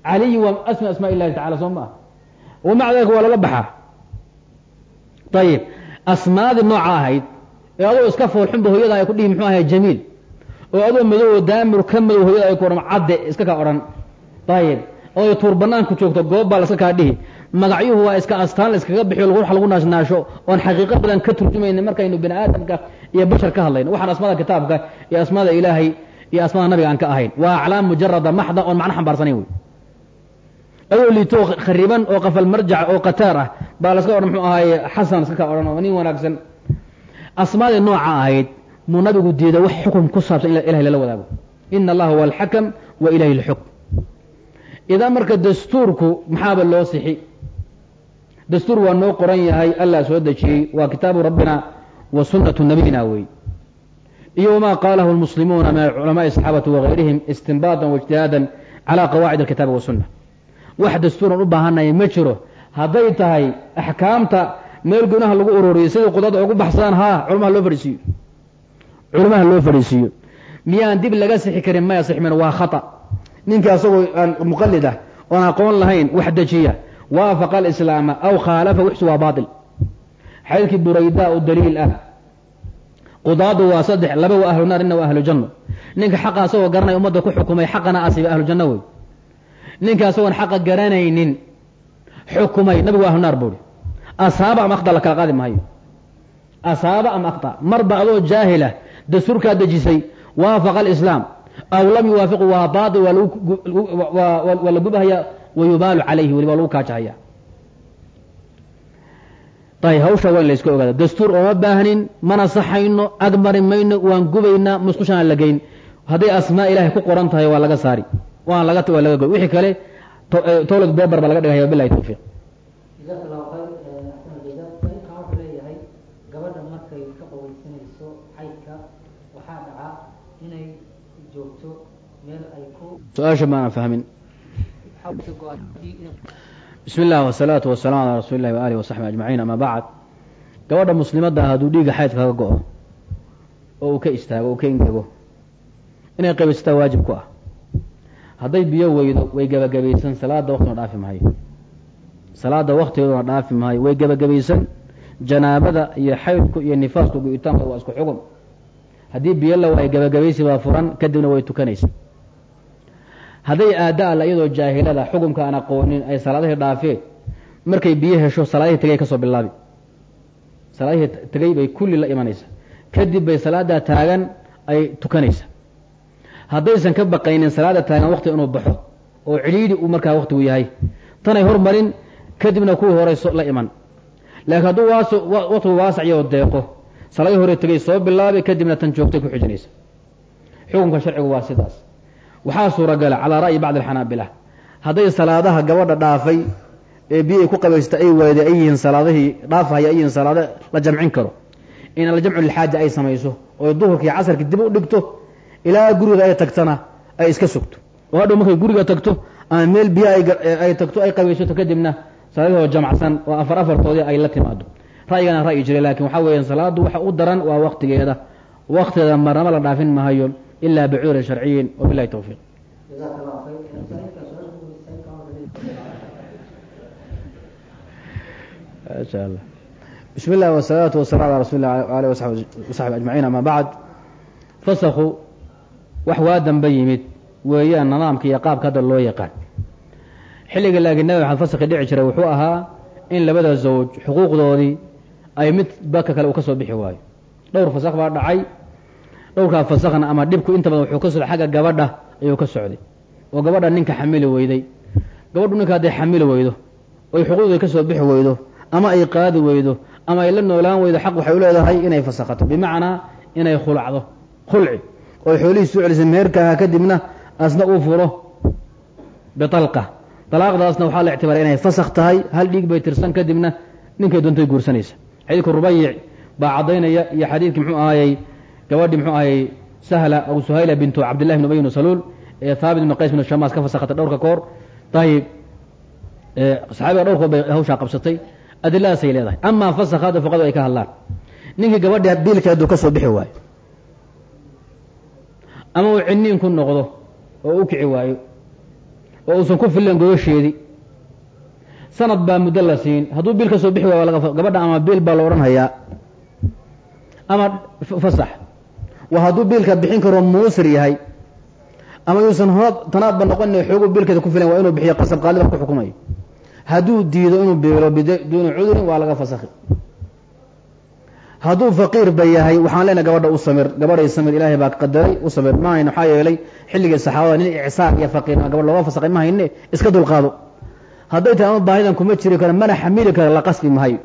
Caliyin waa asma asmaa illahi tacala soo maa wamaca dalika waa laga baxaa. Ayib asmaadii nooca ahayd ee adoo iska foolxunba hooyada ay ku dhihi muxuu ahay jamiil oo adoo madow oo daamir ka madow hooyada ay ku odhan cadde iska kaa odhan ayib oo tuur banaanku joogto goob baa laska kaa dhihi. Magacyuhu waa iska astaan la iskaga bixiyo wax lagu naashnaasho oon xaqiiqo badan ka turjumayna markaynu bini aadamka iyo bashar ka hadlayno. Waxaan asmaada kitaabka iyo asmaada ilaahay iyo asmaada nabiga aan ka ahayn. Waa aclaam mujarada maxda oon macno xambaarsanayn wey. Adoo liito khariban oo qafal marjac oo qataar ah baa laska odhan muxuu ahaaye xasan iska ka odhan oo nin wanaagsan. Asmaadii nooca ahayd muu nabigu diiday wax xukum ku saabsan ilahay lala wadaago ina allaha huwa alxakam wa ilahi اlxukm idan marka dastuurku maxaaba loo sixi? Dastuur waa noo qoran yahay allah soo dejiyey waa kitaabu rabbina wa sunnatu nabiyina wey. Iyo wma qaalahu lmuslimuuna min culamaai saxaabati wagayrihim istinbaatan waijtihaadan calaa qawaacid alkitaabi wasunna wax dastuuran u baahanaya ma jiro. Hadday tahay axkaamta meel gunaha lagu ururiyo sidai qudada ugu baxsadaan haa culmaha loo fadhiisiiyo culamaha loo fadhiisiiyo miyaan dib laga sixi karin maya sixmin waa khata. Ninkii asagoo aan muqalid ah oon aqoon lahayn wax dejiya. Waafaqa alislaama aw khaalafa wixsu waa baatil. Xadiidkii burayda u daliil ah. Qudaadu waa saddex laba waa ahlu inna waa ahlu ninka xaqa asagoo garanaya ummadda ku xukumay xaqana asiba ahlu wey. Ninka asagoon xaqa garanaynin xukumay nabigu waa ahlu buuhi asaaba ama akhta la kala qaadi maayo. Asaaba ama akhta marba adoo jaahila dastuurkaa dejisay waafaqa alislaam. Aw lam yuwaafiqu waa baatil waa la gubahaya wa yubaalu calayhi weli waa lagu kaajahaya. Ayb hawshaa waa in la ogaada dastuur ooma baahnin mana saxayno mayno waan gubaynaa musqushaan la geyn. Hadday asmaa ilahay ku qoran tahay waa laga saari. Waan laga waa laga goy wixii kale towlad beber baa laga dhigaya wabilahi tawfiiq jazaak allahu khayr axsanaljaza sailkan wuxuu leeyahay gabadha markay ka qaweysanayso xaydka waxaa dhaca inay joogto meel ay ku su'aasha maana fahmin bismi illah wasalaatu wasalaam calaa rasuuli illahi waalihi wasaxbi ajmaciin ama bacd gabadha muslimadda ah hadduu dhiigga xaydka kaga go-o oo uu ka istaago uu ka ingego inay qabaysataa waajib ku ah hadday biyo weydo way gebagabaysan salaada waktiguna dhaafi mahayo salaada waktigeeduna dhaafi mahayo way gebagabaysan janaabada iyo xaydku iyo nifaasku go-itaanka waa isku xugum haddii biyo la waayo gebagabaysi furan kadibna way tukanaysa hadday aada alla iyadoo jaahilada xukumka aan aqoonin ay salaadihii dhaafeen markay biyo hesho salaadihii tegay ka soo bilaabi salaadihii tegay bay kulli la imanaysa. Kadib bay salaada taagan ay tukanaysa. Haddaysan ka baqaynin salaada taagan waqti inuu baxo oo cidhiidhi uu markaa waqtigu yahay tanay hormarin kadibna kuwii horeyso la iman. Laakiin hadduu waqtigu waasaciyo deeqo salaadihii hore tegay soo bilaabi kadibna tan joogtay ku xijinaysa. Xukunka sharcigu waa sidaas waxaa suuragala calaa ra'yi bacdi alxanaabila hadday salaadaha gabadha dhaafay ee biyo ay ku qabaysata ay waayday ay yihiin salaadihii dhaafahaya ay yihiin salaado la jamcin karo. In aljamcu lilxaaja ay samayso oo duhurkii casarkii dib u dhigto ilaa guriga ay tagtana ay iska sugto. Oo hadhow markay guriga tagto ama meel biyo ay tagto ay qabaysato kadibna salaadihoo jamacsan oo afar afartoodii ay la timaado ra'yigana ra'yi jiray laakiin waxaa weeyaan salaadu waxa u daran waa waqtigeeda. Waqtigeeda marnamo la dhaafin mahayo allahu khayr sailka su'aasha ugu sailka insha allah bismi illah wasalaatu wasalaam ala rasuli lah alih wasaxbi ajmaciin ama bacd fasakhu wax waa danba yimid weeyaan nidaamka iyo qaabka hadda loo yaqaan xilliga laakiin nabi maxamed fasakhi dhici jiray wuxuu ahaa in labada zawj xuquuqdoodii ay mid baka kale uu ka soo bixi waayo dhowr fasakh baa dhacay dhowrkaa fasakhna ama dhibku inta badan wuxuu ka socday xagga gabadha ayuu ka socday. Oo gabadha ninka xamili weyday. Gabadhu ninka hadday xamili weydo oy xuquuqdii ka soo bixi weydo ama ay qaadi weydo ama ay la noolaan weydo xaq waxay u leedahay inay fasakhato. Bimacnaa inay khulacdo khulci oo xoolihii soo celisay meherkaaha kadibna asna uu furo bitalqa dalaaqdaasna waxaa la ictibaaray inay fasakh tahay hal dhiig bay tirsan kadibna ninkay doontay guursanaysa. Xadiidka rubayic baa caddaynaya iyo xadiidkii muxuu ahayey gabadhii muxuu ahayey sahla aw suhayla bintu cabdillahi bn ubay bn saluul ee haabit ibn qays bn shamaas ka fasakhatay dhowrka koor ayib saxaabiga dhowr koor bay hawshaa qabsatay adiladaasay leedahay amaa fasakhaada fuqadu ay ka hadlaan ninkii gabadhii biilkeedu ka soo bixi waayo ama uu ciniin ku noqdo oo u kici waayo oo uusan ku fillan gogosheedii sanad baa muddo la siin hadduu biil ka soo bixi waayo gabadha ama biil baa la odhan hayaa ama fasax waa hadduu biilka bixin karo muusir yahay ama yuusan tanaadba noqonin xoogu biilkeeda ku filan waa inuu bixiyo qasab qaali baa ku xukumayo hadduu diido inuu biilo biduuni cudurin waa laga fasakhi hadduu faqiir ba yahay waxaan leenahay gabadha u samir gabadhay samir ilaahay baa qadaray u samir. Ma maxaa yeelay xilligii saxaabada nin icsaar iyo faqiirna gabadh looga fasakhay ma hayne iska dulqaado. Hadday tahay ama baahidan kuma jiri karo mana xamili karo la qasbi mahayo